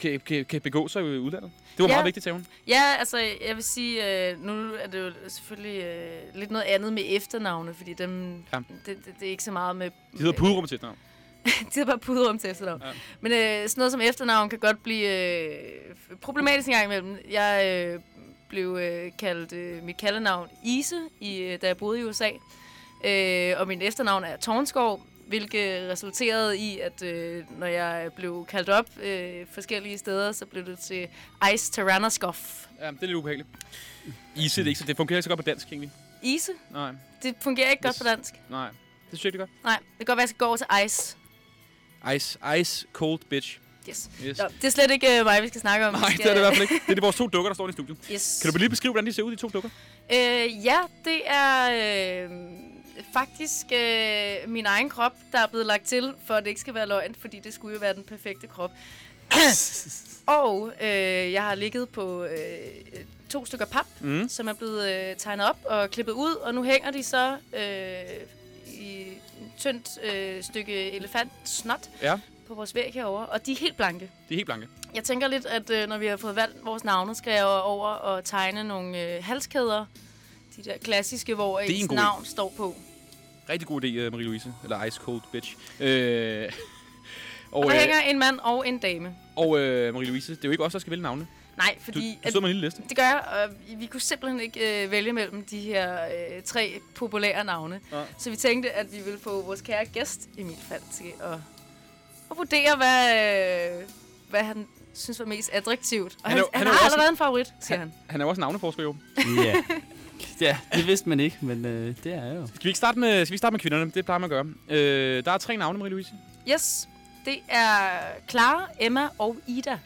kan, kan, kan begå sig i udlandet. Det var Ja. meget vigtigt, sagde hun. Ja, altså, jeg vil sige, øh, nu er det jo selvfølgelig øh, lidt noget andet med efternavne, fordi dem, Ja. det, det, det er ikke så meget med... De hedder Puderum til efternavn. de hedder bare puderum til efternavn. Ja. Men øh, sådan noget som efternavn kan godt blive øh, problematisk en gang imellem. Jeg øh, blev øh, kaldt øh, mit kaldenavn Ise, i, øh, da jeg boede i USA. Øh, og min efternavn er Tornskov, hvilket resulterede i, at øh, når jeg blev kaldt op øh, forskellige steder, så blev det til Ice Tyrannoskov. Ja, det er lidt ubehageligt. Ise, det, ikke så, det fungerer ikke så godt på dansk, egentlig. Ise? Nej, Det fungerer ikke godt på dansk. nej. Det synes jeg ikke, det Nej, det kan godt være, at jeg skal gå over til Ice. gør. Ice, ice, cold bitch. Yes. Yes. Nå, det er slet ikke øh, mig, vi skal snakke om. Nej, vi det skal... er det i hvert fald ikke. Det er de vores to dukker, der står i studiet. Yes. Kan du lige beskrive, hvordan de ser ud, de to dukker? Øh, ja, det er øh, faktisk øh, min egen krop, der er blevet lagt til, for at det ikke skal være løgn, fordi det skulle jo være den perfekte krop. og øh, jeg har ligget på øh, to stykker pap, Mm. som er blevet øh, tegnet op og klippet ud, og nu hænger de så øh, i et tyndt øh, stykke elefantsnot Ja, på vores væg herover, og de er helt blanke. de er helt blanke. Jeg tænker lidt, at øh, når vi har fået valgt vores navne, skal jeg over og tegne nogle øh, halskæder. De der klassiske, hvor er en ens god navn står på. Rigtig god idé, øh, Marie-Louise. Eller Ice Cold Bitch. Øh, Og, og der øh, hænger en mand og en dame. og øh, Marie-Louise, det er jo ikke os, der skal vælge navne. Nej, Du, fordi... du sidder med en lille liste. det gør jeg, og vi kunne simpelthen ikke øh, vælge mellem de her øh, tre populære navne. Ja. Så vi tænkte, at vi ville få vores kære gæst, Emil Fald, til at, at vurdere, hvad, øh, hvad han synes var mest attraktivt. Og Han han, er han, han er har også- allerede en favorit, siger han. Han er jo også navneforsker jo. Ja. ja, det vidste man ikke, men øh, det er jo. Skal vi ikke starte med, skal vi starte med kvinderne? Det plejer man at gøre. Øh, der er tre navne, Marie-Louise. Yes, det er Clara, Emma og Ida.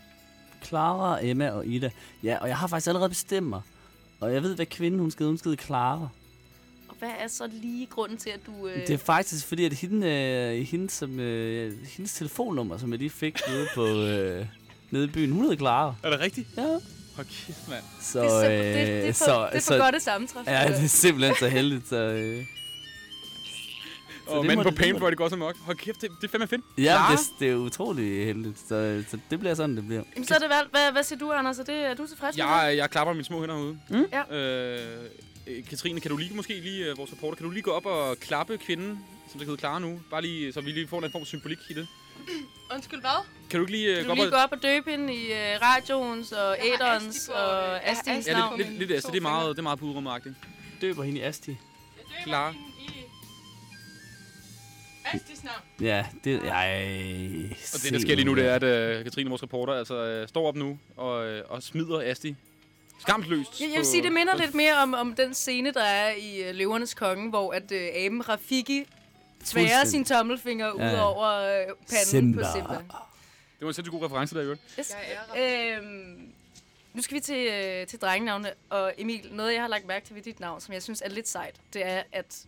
Clara, Emma og Ida. Ja, og jeg har faktisk allerede bestemt mig. Og jeg ved, hvad kvinde hun skal. Hun skal hedde Clara. Og hvad er så lige grunden til, at du... Øh... Det er faktisk fordi, at hende, øh, hende som, øh, hendes telefonnummer, som jeg lige fik nede på øh, nede i byen, hun hedder Clara. Er det rigtigt? Ja. Hold kæft, mand. Så, Det er simp- det- det er øh, for- det er for godt et sammentræf. Ja, det er simpelthen så heldigt. Så, øh, Og det manden på det- pain det for må det går så mok. Hold kæft, det, det er fandme fedt. ja, Clara? det, det er utrolig heldigt. Så, så det bliver sådan, det bliver. Jamen, så er det valgt. Hvad, hvad siger du, Anders? Er, det, er du tilfreds med det? Jeg, jeg klapper mine små hænder herude. Mm. Ja. Øh, øh, Katrine, kan du lige, måske lige, øh, vores reporter, kan du lige gå op og klappe kvinden, som der hedder Clara nu? Bare lige, så vi lige får en form for symbolik i det. Undskyld, hvad? Kan du ikke lige, øh, Kan gå du op lige og... gå op og døbe hende i øh, radioens og Æderens Asti og øh, jeg har Astins Asti Ja, navn? lidt, lidt, lidt altså, det er meget, det er meget puderumagtigt. Døber hende i Asti. Clara. Astis navn. Ja, det er... Ej, Og det, der sker lige nu, det er, at uh, Katrine, vores reporter, altså, uh, står op nu og, uh, og smider Asti skamsløst. Jeg, jeg vil sige, det minder lidt mere om, om den scene, der er i uh, Løvernes Konge, hvor at uh, aben Rafiki tvære sin tommelfinger ud Ja. over øh, panden Simba. på Simba. Det var en sindssygt god reference der, i øvrigt. Yes. Øhm, nu skal vi til, øh, til drengenavne, og Emil, noget jeg har lagt mærke til ved dit navn, som jeg synes er lidt sejt, det er, at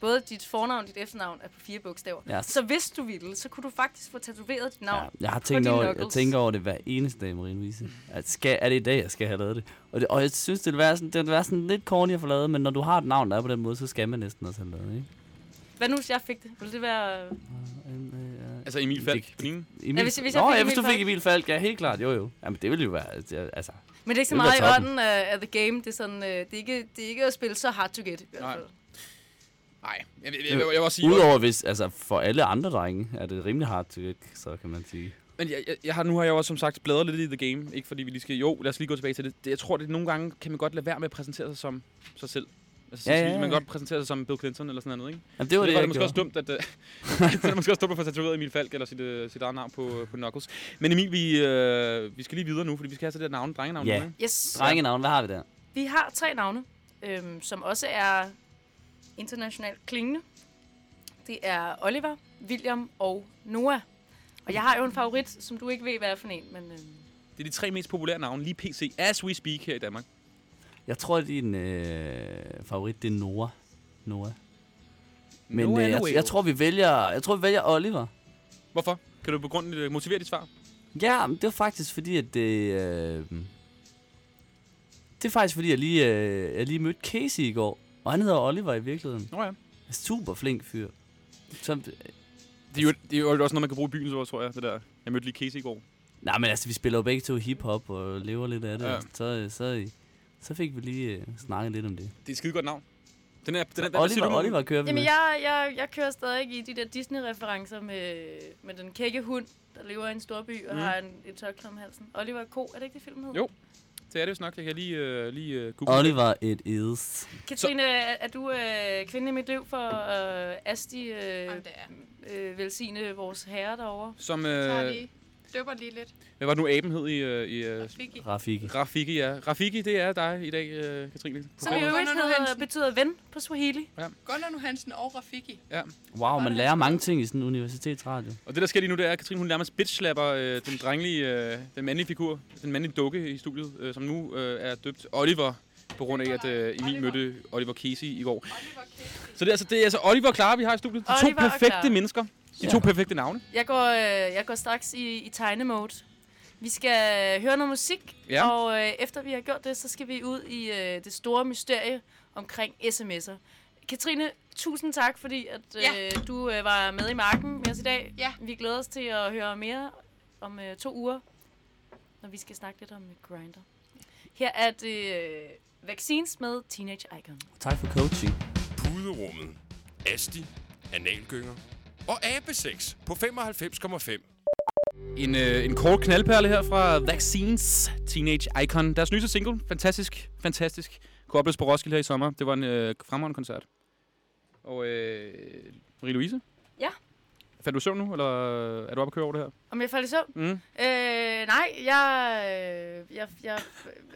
både dit fornavn og dit efternavn er på fire bogstaver. Ja. Så hvis du ville, så kunne du faktisk få tatoveret dit navn Jeg har tænkt over, jeg tænker over det hver eneste dag, Marie-Louise. At skal, er det i dag, jeg skal have lavet det? Og, det, og jeg synes, det vil, være sådan, det vil være sådan lidt corny at få lavet, men når du har et navn, der er på den måde, så skal man næsten også have lavet det, ikke? Hvad nu, hvis jeg fik det? Ville det være... Altså Emil Falk, kaninen. Emil, Ja, hvis- hvis jeg Nå, fik ja, Emil hvis du fik. Emil Falk, ja, helt klart, jo jo. Jamen, det ville jo være, det- altså... Men det er ikke så det meget i ånden af, af the game. Det er, sådan, øh, det, er ikke, det er ikke at spille så hard to get. I hvert Nej. fald. Nej, jeg, jeg, jeg, jeg, vil også sige... Udover hvis, altså for alle andre drenge, er det rimelig hard to get, så kan man sige. Men jeg, jeg, jeg har, nu har jeg også som sagt bladret lidt i The Game, ikke fordi vi lige skal... Jo, lad os lige gå tilbage til det. det jeg tror, det nogle gange kan man godt lade være med at præsentere sig som sig selv. Altså, Ja, ja, ja, ja, ja. Man godt præsentere sig som Bill Clinton eller sådan noget, ikke? Jamen, det var Så det, var jeg måske også dumt, at... øh, det er måske også dumt at få tatoveret Emil Falk eller sit, uh, sit eget navn på, på Knuckles. Men Emil, vi, uh, vi skal lige videre nu, fordi vi skal have så det der navn, drengenavn. Ja. Yes. Drengenavn, hvad har vi der? Vi har tre navne, øhm, som også er internationalt klingende. Det er Oliver, William og Noah. Og jeg har jo en favorit, som du ikke ved, hvad er for en, men... Øhm, Det er de tre mest populære navne, lige PC, as we speak her i Danmark. Jeg tror, at din øh, favorit, det er Noah. Noah. Men Noah øh, jeg, jeg, tror, vi vælger, jeg tror, vi vælger Oliver. Hvorfor? Kan du begrunde, øh, motivere dit svar? Ja, men det var faktisk fordi, at det... Øh, det er faktisk fordi, jeg lige, øh, jeg lige mødte Casey i går. Og han hedder Oliver i virkeligheden. Nå ja. Super flink fyr. Som, Det er, jo, det er jo også noget, man kan bruge i byen, så tror jeg, det der. Jeg mødte lige Casey i går. nej, men altså, vi spiller jo begge to hiphop og lever lidt af det. Ja. Ja. Så, så, så fik vi lige øh, snakket lidt om det. Det er et skide godt navn. Den er, den er, Oliver- siger du, Marie? Oliver kører vi Jamen, med. jeg, jeg, jeg kører stadig i de der Disney-referencer med, med den kække hund, der lever i en storby og Mm. har en, et tørklæde om halsen. Oliver Ko, er det ikke det film hed? Jo, det er det jo nok. Jeg kan lige, øh, lige øh, google Oliver, it is. Katrine, er, er du øh, kvinde i mit liv for øh, Asti øh, øh, velsigne vores herre derovre? Som, øh, døber lige lidt. hvad var det nu, aben hed i... Øh, i øh, Rafiki. Rafiki. Rafiki, ja. Rafiki, det er dig i dag, øh, Katrine. Som i øvrigt betyder ven på Swahili. Ja. Gunnar nu Hansen og Rafiki. ja. Wow, man lærer mange ting i sådan en universitetsradio. Og det, der sker lige nu, det er, at Katrine hun nærmest bitch-slapper øh, den drengelige, øh, den mandlige figur, den mandlige dukke i studiet, øh, som nu øh, er døbt Oliver, på grund af, at øh, Emil mødte Oliver Casey i går. Så det er, altså, det er altså Oliver og Clara, vi har i studiet. De Oliver to og perfekte mennesker. De Ja. to perfekte navne. Jeg går, øh, jeg går straks i, i tegnemode. Vi skal høre noget musik, Ja. og øh, efter vi har gjort det, så skal vi ud i øh, det store mysterie omkring sms'er. Katrine, tusind tak, fordi at, øh, Ja. du øh, var med i marken med os i dag. Ja. Vi glæder os til at høre mere om øh, to uger, når vi skal snakke lidt om øh, Grindr. Her er det øh, Vaccines med Teenage Icon. Tak for coaching. Puderummet. Asti. Analgynger. Og abesex på 95,5. En, øh, en kort knaldperle her fra Vaccines Teenage Icon. Deres nyeste single, fantastisk, fantastisk. Kunne opleves på Roskilde her i sommer. Det var en øh, fremragende koncert. Og øh, Marie-Louise? Ja. Faldt du i søvn nu, eller er du oppe at køre over det her? Om jeg faldt i søvn? Mm. Øh, nej, jeg, øh, jeg, jeg,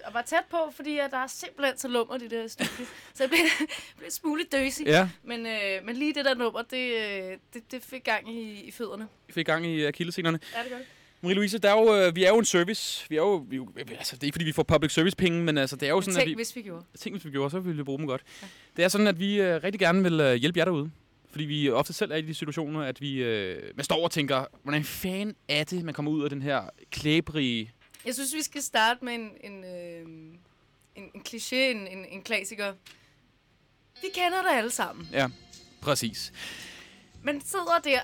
jeg var tæt på, fordi at der er simpelthen så lummer i det der studie. så jeg blev, blev en smule døsig. Ja. Men, øh, men lige det der nummer, det, øh, det, det fik gang i, i fødderne. Jeg fik gang i akillescenerne. Ja, det gør det. Marie-Louise, der er jo, øh, vi er jo en service. Vi er jo, vi, altså, det er ikke fordi, vi får public service penge, men altså, det er jo sådan, Tænk, at vi... hvis vi gjorde. Tænk, hvis vi gjorde, så ville vi bruge dem godt. Ja. Det er sådan, at vi øh, rigtig gerne vil øh, hjælpe jer derude. Fordi vi ofte selv er i de situationer, at vi øh, man står og tænker, hvordan fan er det, man kommer ud af den her klæbrige... Jeg synes, vi skal starte med en, en, øh, en, en kliché, en, en, en klassiker. Vi kender det alle sammen. Ja, præcis. Men sidder der.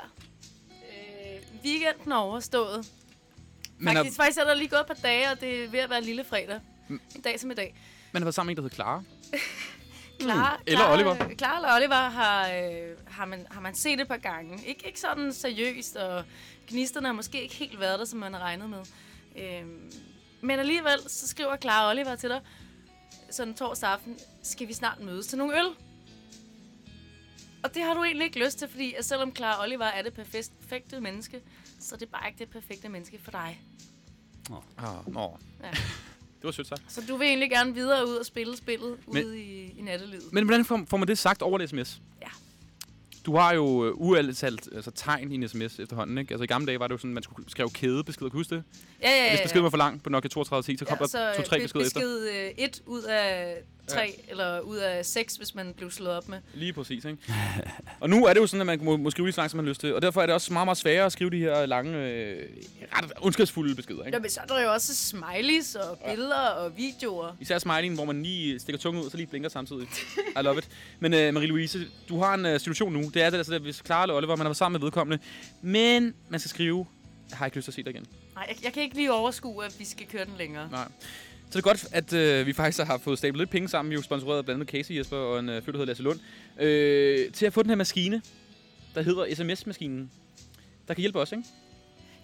Øh, weekenden er overstået. Man Faktisk, har, faktisk er der lige gået et par dage, og det er ved at være lille fredag. Mm. En dag som i dag. man har været sammen med en, der hedder Clara. Clara, Mm. Eller Clara, Oliver. Clara eller Oliver har, øh, har, man, har man set et par gange. Ik- ikke sådan seriøst, og gnisterne har måske ikke helt været der, som man har regnet med. Øhm, men alligevel, så skriver Clara og Oliver til dig, sådan torsdag aften, skal vi snart mødes til nogle øl? Og det har du egentlig ikke lyst til, fordi at selvom Clara Oliver er det perfekt- perfekte menneske, så er det bare ikke det perfekte menneske for dig. Nå. Ja. Det var sødt sagt. Så du vil egentlig gerne videre ud og spille spillet Men- ude i, i nattelivet. Men hvordan får, man det sagt over en sms? Ja. Du har jo øh, uantaldt altså, tegn i en sms efterhånden, ikke? Altså i gamle dage var det jo sådan, man skulle skrive kædebeskeder. Kan huske det? Ja, ja, ja, Hvis beskeden var for lang på Nokia 3210, så kom Ja, der så to-tre be- beskeder efter. besked øh, et ud af tre, ja. eller ud af seks, hvis man blev slået op med. Lige præcis, ikke? og nu er det jo sådan, at man må, må skrive lige så langt, som man har lyst til. Og derfor er det også meget, meget sværere at skrive de her lange, øh, ret ondskabsfulde beskeder, ikke? Ja, men så er der jo også smileys og billeder og videoer. Især smileyen, hvor man lige stikker tungen ud, og så lige blinker samtidig. I love it. Men uh, Marie-Louise, du har en uh, situation nu. Det er det altså, at hvis Clara eller Oliver, man har været sammen med vedkommende. Men man skal skrive, jeg har ikke lyst til at se dig igen. Nej, jeg, jeg kan ikke lige overskue, at vi skal køre den længere. Nej. Så det er godt, at øh, vi faktisk har fået stablet lidt penge sammen. Vi er jo sponsoreret blandt andet Casey Jesper og en øh, fyr, der hedder Lasse Lund. Øh, til at få den her maskine, der hedder SMS-maskinen. Der kan hjælpe os, ikke?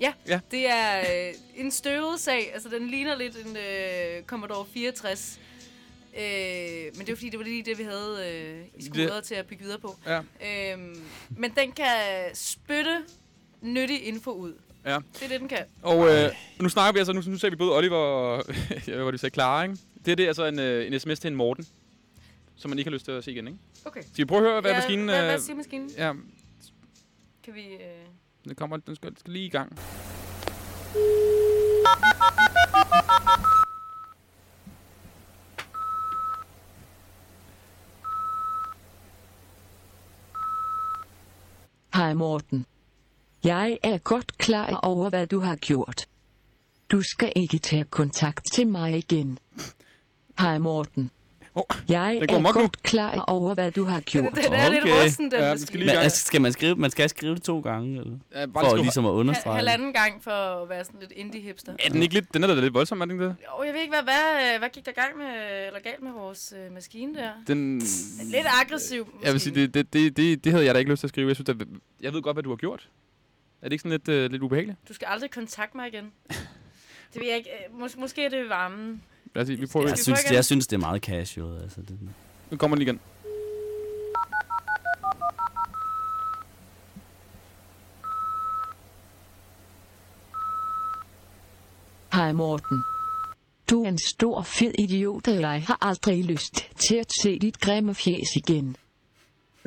Ja, Ja. det er øh, en støvet sag. Altså, den ligner lidt en øh, Commodore 64. Øh, men det er jo fordi, det var lige det, vi havde øh, i Det- til at bygge videre på. Ja. Øhm, men den kan spytte nyttig info ud. Ja. Det er det, den kan. Og øh, nu snakker vi altså, nu, nu ser vi både Oliver og, hvad var det, du sagde, Clara, ikke? Det, er det er altså en, øh, en sms til en Morten, som man ikke har lyst til at se igen, ikke? Okay. Skal vi prøve at høre, hvad ja, maskinen... Hvad, hvad øh, siger maskinen? Ja, Kan vi... Øh... den kommer, den skal, den skal lige i gang. Hej Morten. Jeg er godt klar over, hvad du har gjort. Du skal ikke tage kontakt til mig igen. Hej Morten. Oh, jeg går er mok nu. godt klar over, hvad du har gjort. Den er lidt rusten, den Ja, skal lige gang. altså, skal man skrive, man skal skrive det to gange, eller? Ja, bare For ligesom at understrege det. halvanden gang for at være sådan lidt indie-hipster. Er den ikke lidt, den er da lidt voldsom, er den ikke det? Jo, jeg ved ikke, hvad, hvad, øh, hvad gik der gang med, eller galt med vores øh, maskine der? Den... Lidt aggressiv, Jeg vil sige, det, det, det, det, det havde jeg da ikke lyst til at skrive. Jeg, synes, at, jeg ved godt, hvad du har gjort. Er det ikke sådan lidt, øh, lidt ubehageligt? Du skal aldrig kontakte mig igen. Det ved jeg ikke. øh, Mås- måske er det varmen. Lad os sige, vi prøver. Jeg synes, jeg synes, det er meget casual. Altså, det, Nu kommer den igen. Hej Morten. Du er en stor fed idiot, og jeg har aldrig lyst til at se dit grimme fjes igen.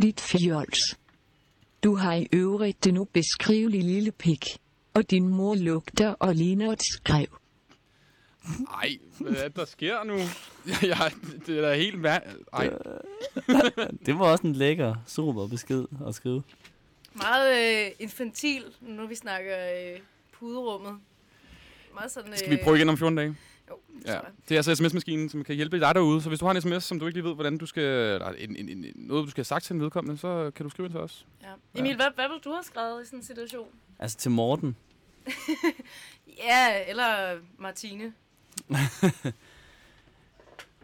Dit fjols. Du har i øvrigt den ubeskrivelige lille pik. Og din mor lugter og ligner et skrev. Ej, hvad er det, der sker nu? Jeg, det er da helt mær... Ej. det var også en lækker, super besked at skrive. Meget øh, infantil, nu vi snakker øh, puderummet. Meget sådan... Øh, Skal vi prøve igen om 14 dage? Jo, Ja. Det er altså sms-maskinen, som kan hjælpe dig derude. Så hvis du har en sms, som du ikke lige ved, hvordan du skal... Eller en, en, en, noget, du skal have sagt til en vedkommende, så kan du skrive ind til os. Ja. Emil, hvad, hvad vil du have skrevet i sådan en situation? Altså til Morten. Ja, eller Martine.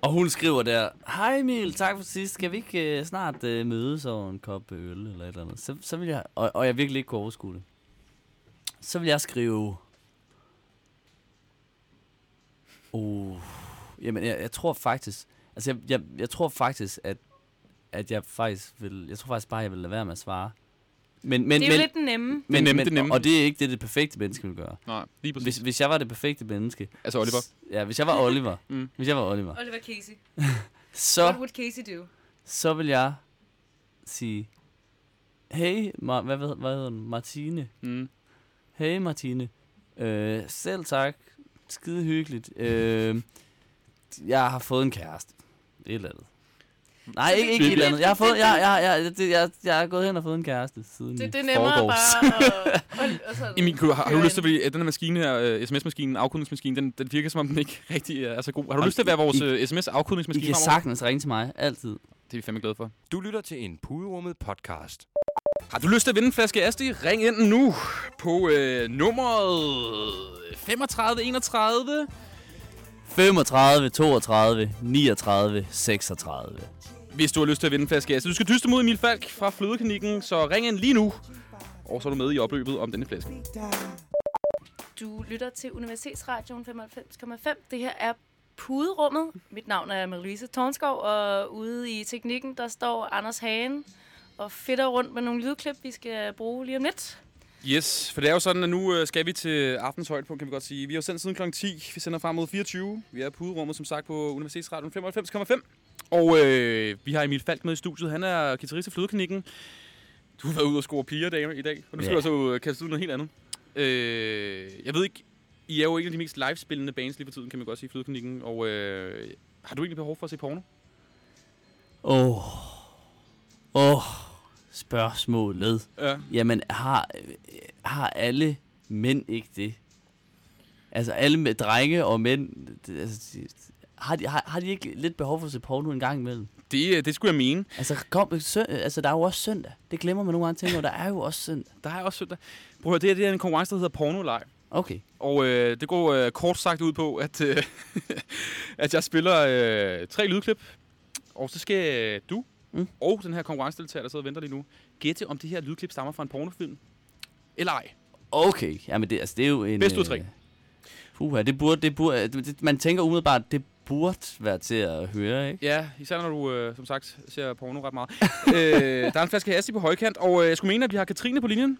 Og hun skriver der, Hej Emil, tak for sidst. Skal vi ikke uh, snart uh, mødes over en kop øl eller et eller andet? Så, så vil jeg, og, og jeg virkelig ikke kunne overskue det. Så vil jeg skrive... Uh, jamen, jeg, jeg tror faktisk... Altså, jeg, jeg, jeg tror faktisk, at, at jeg faktisk vil... Jeg tror faktisk bare, jeg vil lade være med at svare. Men, men, Det er jo men, lidt den nemme. Men, Det nemme, men, det nemme. Og det er ikke det, det perfekte menneske vil gøre. Nej, lige præcis. Hvis, hvis jeg var det perfekte menneske... Altså Oliver. Ja, hvis jeg var Oliver. Mm. Hvis jeg var Oliver. Oliver Casey. Så, What would Casey do? så vil jeg sige... Hey, Ma- hvad, hvad, hvad hedder den? Martine. Mm. Hey Martine. Øh, selv tak. Skide hyggeligt. Øh, jeg har fået en kæreste. Et eller andet. Nej, ikke, det- ikke et eller andet. Jeg har fået, jeg, jeg, jeg, det, jeg, jeg er gået hen og fået en kæreste siden Det, det er nemmere forgårs. bare at... Emil, du- har, har du lyst til, fordi øh, den her maskine her, uh, sms-maskinen, afkodningsmaskinen, den, den virker som om den ikke rigtig er så god. Har du lyst til at være vores I- uh, I sms-afkodningsmaskine kan sagtens ringe til mig, altid. Det er vi fandme glade for. Du lytter til en puderummet podcast. Har du lyst til at vinde en flaske Asti? Ring ind nu på øh, nummeret 3531. 35, 32, 39, 36. Hvis du har lyst til at vinde en flaske Asti. Du skal dyste mod Emil Falk fra Flødeklinikken, så ring ind lige nu. Og så er du med i opløbet om denne flaske. Du lytter til Universitetsradioen 95,5. Det her er Puderummet. Mit navn er Marie-Louise Tornskov, og ude i teknikken, der står Anders Hagen og fedter rundt med nogle lydklip, vi skal bruge lige om lidt. Yes, for det er jo sådan, at nu øh, skal vi til aftens højdepunkt, kan vi godt sige. Vi har jo sendt siden kl. 10. Vi sender frem mod 24. Vi er på puderummet, som sagt, på Universitetsradioen 95,5. Og øh, vi har Emil Falk med i studiet. Han er guitarist i Flødeklinikken. Du har været ude og score piger dame i dag, og nu skal Ja. du altså kaste ud noget helt andet. Øh, jeg ved ikke, I er jo en af de mest live-spillende bands lige for tiden, kan man godt sige, i Flødeklinikken. Og øh, har du egentlig behov for at se porno? Åh. Åh. Spørgsmålet. Ja. Jamen, har, har alle mænd ikke det? Altså, alle med drenge og mænd, det, altså, de- har, de, har, har de ikke lidt behov for at se porno en gang imellem? Det, øh, det skulle jeg mene. Altså, kom, sø, altså, der er jo også søndag. Det glemmer man nogle gange tænker, der er jo også søndag. Der er også søndag. Prøv at høre, det, her, det er en konkurrence, der hedder Pornoleg. Okay. Og øh, det går øh, kort sagt ud på, at, øh, at jeg spiller øh, tre lydklip. Og så skal øh, du mm. og den her konkurrencedeltager, der sidder og venter lige nu, gætte, om det her lydklip stammer fra en pornofilm. Eller ej. Okay, jamen det, altså, det er jo en... Bedst ud af tre. øh, Puha, det burde, det burde, det, det, man tænker umiddelbart, det burde være til at høre, ikke? Ja, især når du, øh, som sagt, ser porno ret meget. øh, der er en flaske Hassi på højkant, og øh, jeg skulle mene, at vi har Katrine på linjen.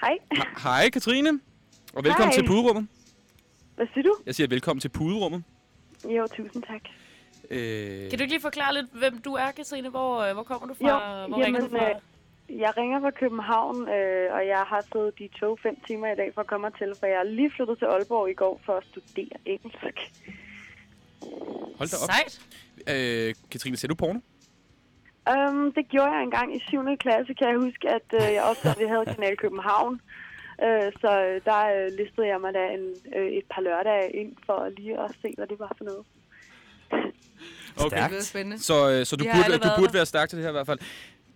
Hej. Ha- Hej, Katrine. Og velkommen Hej. til puderummet. Hvad siger du? Jeg siger velkommen til puderummet. Jo, tusind tak. Øh, Kan du ikke lige forklare lidt, hvem du er, Katrine? Hvor, øh, hvor kommer du fra? Jo, hvor ringer du fra? øh, jeg ringer fra København, øh, og jeg har siddet i tog fem timer i dag for at komme hertil, for jeg er lige flyttet til Aalborg i går for at studere engelsk. Hold da op. Sejt. Øh, Katrine, ser du porno? Um, det gjorde jeg engang i 7. klasse, kan jeg huske, at øh, jeg også vi havde Kanal København. Øh, så øh, der øh, listede jeg mig da en, øh, et par lørdage ind for lige at se, hvad det var for noget. Okay. Det er spændende. Så, øh, så du, burde, du burde der. være stærk til det her i hvert fald.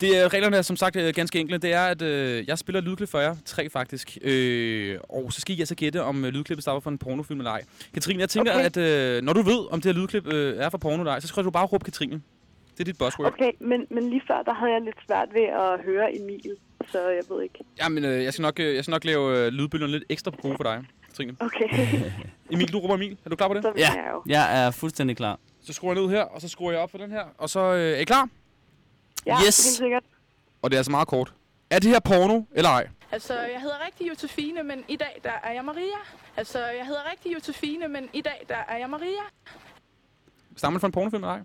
Det er, reglerne er som sagt øh, ganske enkle. Det er, at øh, jeg spiller lydklip for jer. Tre faktisk. Øh, og så skal I altså gætte, om øh, lydklippet stammer fra en pornofilm eller ej. Katrine, jeg tænker, Okay. at øh, når du ved, om det her lydklip øh, er fra porno eller ej, så skal du bare råbe Katrine. Det er dit buzzword. Okay, men, men lige før, der havde jeg lidt svært ved at høre Emil, så jeg ved ikke. Jamen, øh, jeg, skal nok, øh, jeg skal nok lave øh, lydbølgerne lidt ekstra gode for dig, Katrine. Okay. Emil, du råber Emil. Er du klar på det? Så Ja, jeg jo. jeg er fuldstændig klar. Så skruer jeg ned her, og så skruer jeg op for den her. Og så øh, er I klar? Ja, Yes. helt sikkert. Og det er altså meget kort. Er det her porno eller ej? Altså, jeg hedder rigtig Josefine, men i dag der er jeg Maria. Altså, jeg hedder rigtig Josefine, men i dag der er jeg Maria. Stammer det fra en pornofilm eller ej?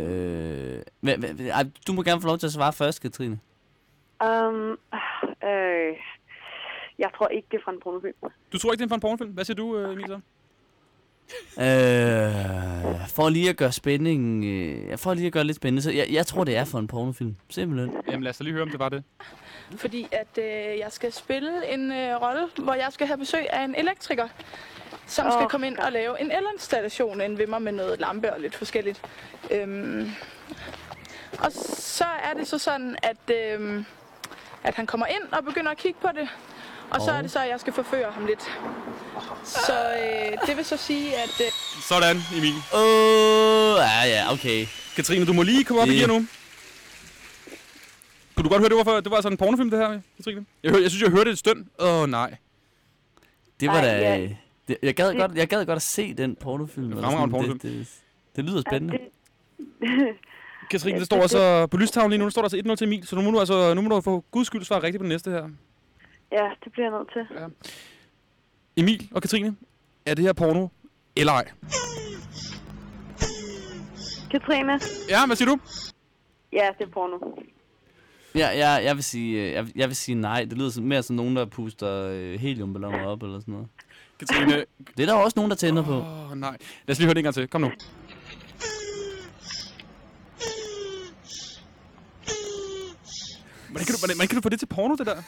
Øh, hva, hva, hva, ej, du må gerne få lov til at svare først, Katrine. Um, øh, jeg tror ikke, det er fra en pornofilm. Du tror ikke, det er fra en pornofilm? Hvad siger du, øh, Emil, så? Øh, for lige at gøre spændingen... Øh, for lige at gøre lidt spændende, så jeg, jeg tror, det er for en pornofilm. Simpelthen. Jamen lad os lige høre, om det var det. Fordi at øh, jeg skal spille en øh, rolle, hvor jeg skal have besøg af en elektriker, som skal komme ind og lave en elinstallation ind ved mig med noget lampe og lidt forskelligt. Øhm, og så er det så sådan, at, øhm, at han kommer ind og begynder at kigge på det. Og så er det så, at jeg skal forføre ham lidt. Så øh, det vil så sige, at... Øh, Sådan, Emil. Åh, oh, ja, ja, okay. Katrine, du må lige komme op Det- igen nu. Kunne du godt høre, det var, for, det var altså en pornofilm, det her, Katrine? Jeg, hør, jeg synes, jeg hørte et støn. Åh, oh, nej. Det var Ej, da... ja. Det, jeg, gad godt, jeg gad godt at se den pornofilm. Fremragende sådan. pornofilm. Det, det, det lyder spændende. Katrine, det står altså på lystavlen lige nu, der står der altså 1-0 til Emil, så nu må du altså, nu må du for guds skyld svare rigtigt på den næste her. Ja, det bliver jeg nødt til. Ja. Emil og Katrine, er det her porno eller ej? Katrine? Ja, hvad siger du? Ja, det er porno. Ja, jeg, jeg, vil sige, øh, jeg, jeg vil sige nej. Det lyder som, mere som nogen, der puster øh, heliumballoner op eller sådan noget. Katrine... Det er der også nogen, der tænder på. Åh, oh, nej. Lad os lige høre det en gang til. Kom nu. Hvordan kan, du, hvordan, hvordan kan du få det til porno, det der?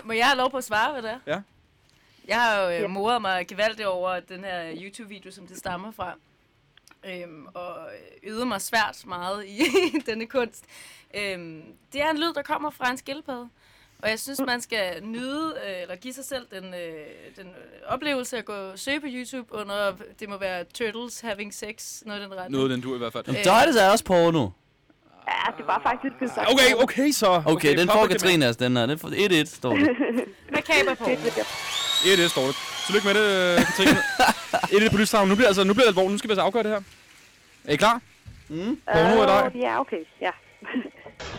Må jeg have lov på at svare, hvad det er? Ja. Jeg har jo øh, moret mig gevaldigt over den her YouTube-video, som det stammer fra. Øhm, og øvet mig svært meget i denne kunst. Øhm, det er en lyd, der kommer fra en skildpadde. Og jeg synes, man skal nyde, øh, eller give sig selv den, øh, den øh, oplevelse at gå og søge på YouTube under, det må være Turtles Having Sex, noget i den retning. Noget den du i hvert fald. Jamen, der er det så også porno. Ja, det var faktisk det sagt. Okay, okay så. Okay, okay den får Katrine altså, den her. Den får 1-1, står det. Med kaber på. Ja, det står det. Tillykke med det, øh, Katrine. Et på lystavlen. Nu bliver, altså, nu bliver det alvorligt. Nu skal vi altså afgøre det her. Er I klar? Mm. Porno eller ej? Øh, Ja, okay, ja.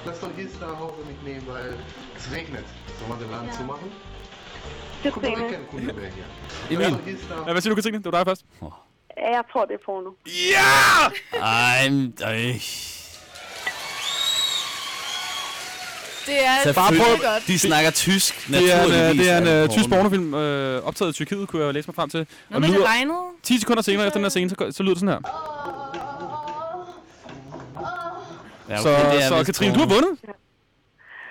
Lass doch jetzt nach Hause mitnehmen, weil es regnet. Sollen wir den Laden zumachen? Guck mal, Katrine? Emil. Ja, hvad siger du, Katrine? Det var dig først. Jeg tror, det er porno. Ja! Ej, men- Det er skide godt. De snakker tysk, Det er en, øh, naturligvis, det er en øh, tysk porno. pornofilm, øh, optaget i Tyrkiet, kunne jeg læse mig frem til. Noget med, det regnede. 10 sekunder senere efter den her scene, så, så lyder det sådan her. Ja, så, okay, det er så vist Katrine, du har porno. vundet.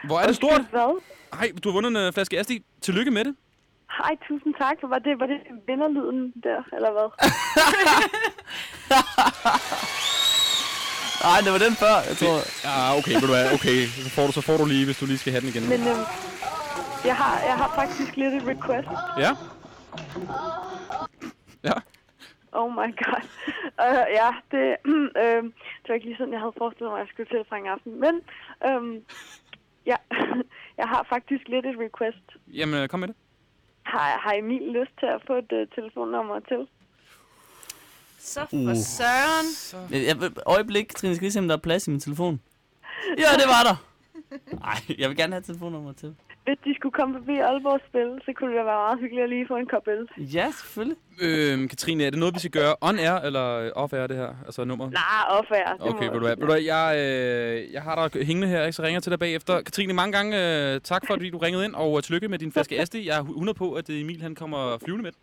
Hvor er det stort? Hvad? Hej, du har vundet en øh, flaske Asti. Tillykke med det. Hej, tusind tak. Var det, var det vinderlyden der, eller hvad? Nej, det var den før, jeg tror. Ja, okay, ved du hvad, okay. Så får du, så får du lige, hvis du lige skal have den igen. Men øhm, jeg, har, jeg har faktisk lidt et request. Ja. Ja. Oh my god. Uh, ja, det, øh, det var ikke lige sådan, jeg havde forestillet mig, at jeg skulle tilbringe aften. Men øhm, ja, jeg har faktisk lidt et request. Jamen, øh, kom med det. Har, har Emil lyst til at få et uh, telefonnummer til? Så Uh. for søren. Jeg, jeg, øjeblik, Trine, skal vi se, om der er plads i min telefon? Ja, det var der. Nej, jeg vil gerne have telefonnummer til. Hvis de skulle komme forbi Aalborg spil, så kunne det være meget hyggeligt at lige få en kop øl. Ja, selvfølgelig. Øhm, Katrine, er det noget, vi skal gøre on-air eller off-air, det her? Altså nummeret? Nej, off-air. Okay, ved du hvad, ved du jeg, øh, jeg har dig hængende her, ikke, så ringer jeg til dig bagefter. Katrine, mange gange øh, tak for, at du ringede ind, og øh, tillykke med din flaske Asti. Jeg er 100 på, at øh, Emil han kommer flyvende med den.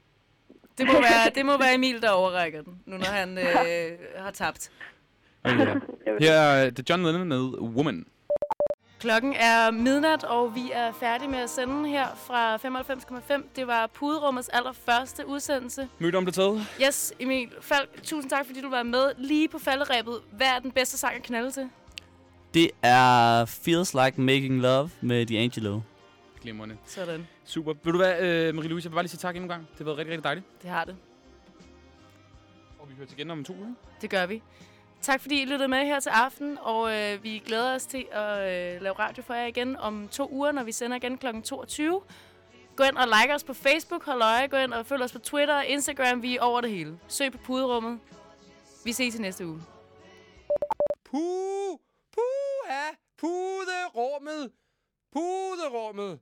Det må, være, det må være Emil, der overrækker den, nu når han øh, har tabt. Ja. Her er det John Lennon med Woman. Klokken er midnat, og vi er færdige med at sende her fra 95,5. Det var Puderummets allerførste udsendelse. Mødt om det taget. Yes, Emil Falk, tusind tak, fordi du var med lige på falderæbet. Hvad er den bedste sang at knalde til? Det er Feels Like Making Love med D'Angelo. Glimrende. Sådan. Super. Vil du hvad, øh, Marie-Louise, jeg vil bare lige sige tak endnu en gang. Det har været rigtig, rigtig dejligt. Det har det. Og vi hører igen om to uger. Det gør vi. Tak fordi I lyttede med her til aften, og øh, vi glæder os til at øh, lave radio for jer igen om to uger, når vi sender igen kl. 22. Gå ind og like os på Facebook, hold øje, gå ind og følg os på Twitter og Instagram, vi er over det hele. Søg på puderummet. Vi ses i næste uge. Puh, puha, puderummet, puderummet.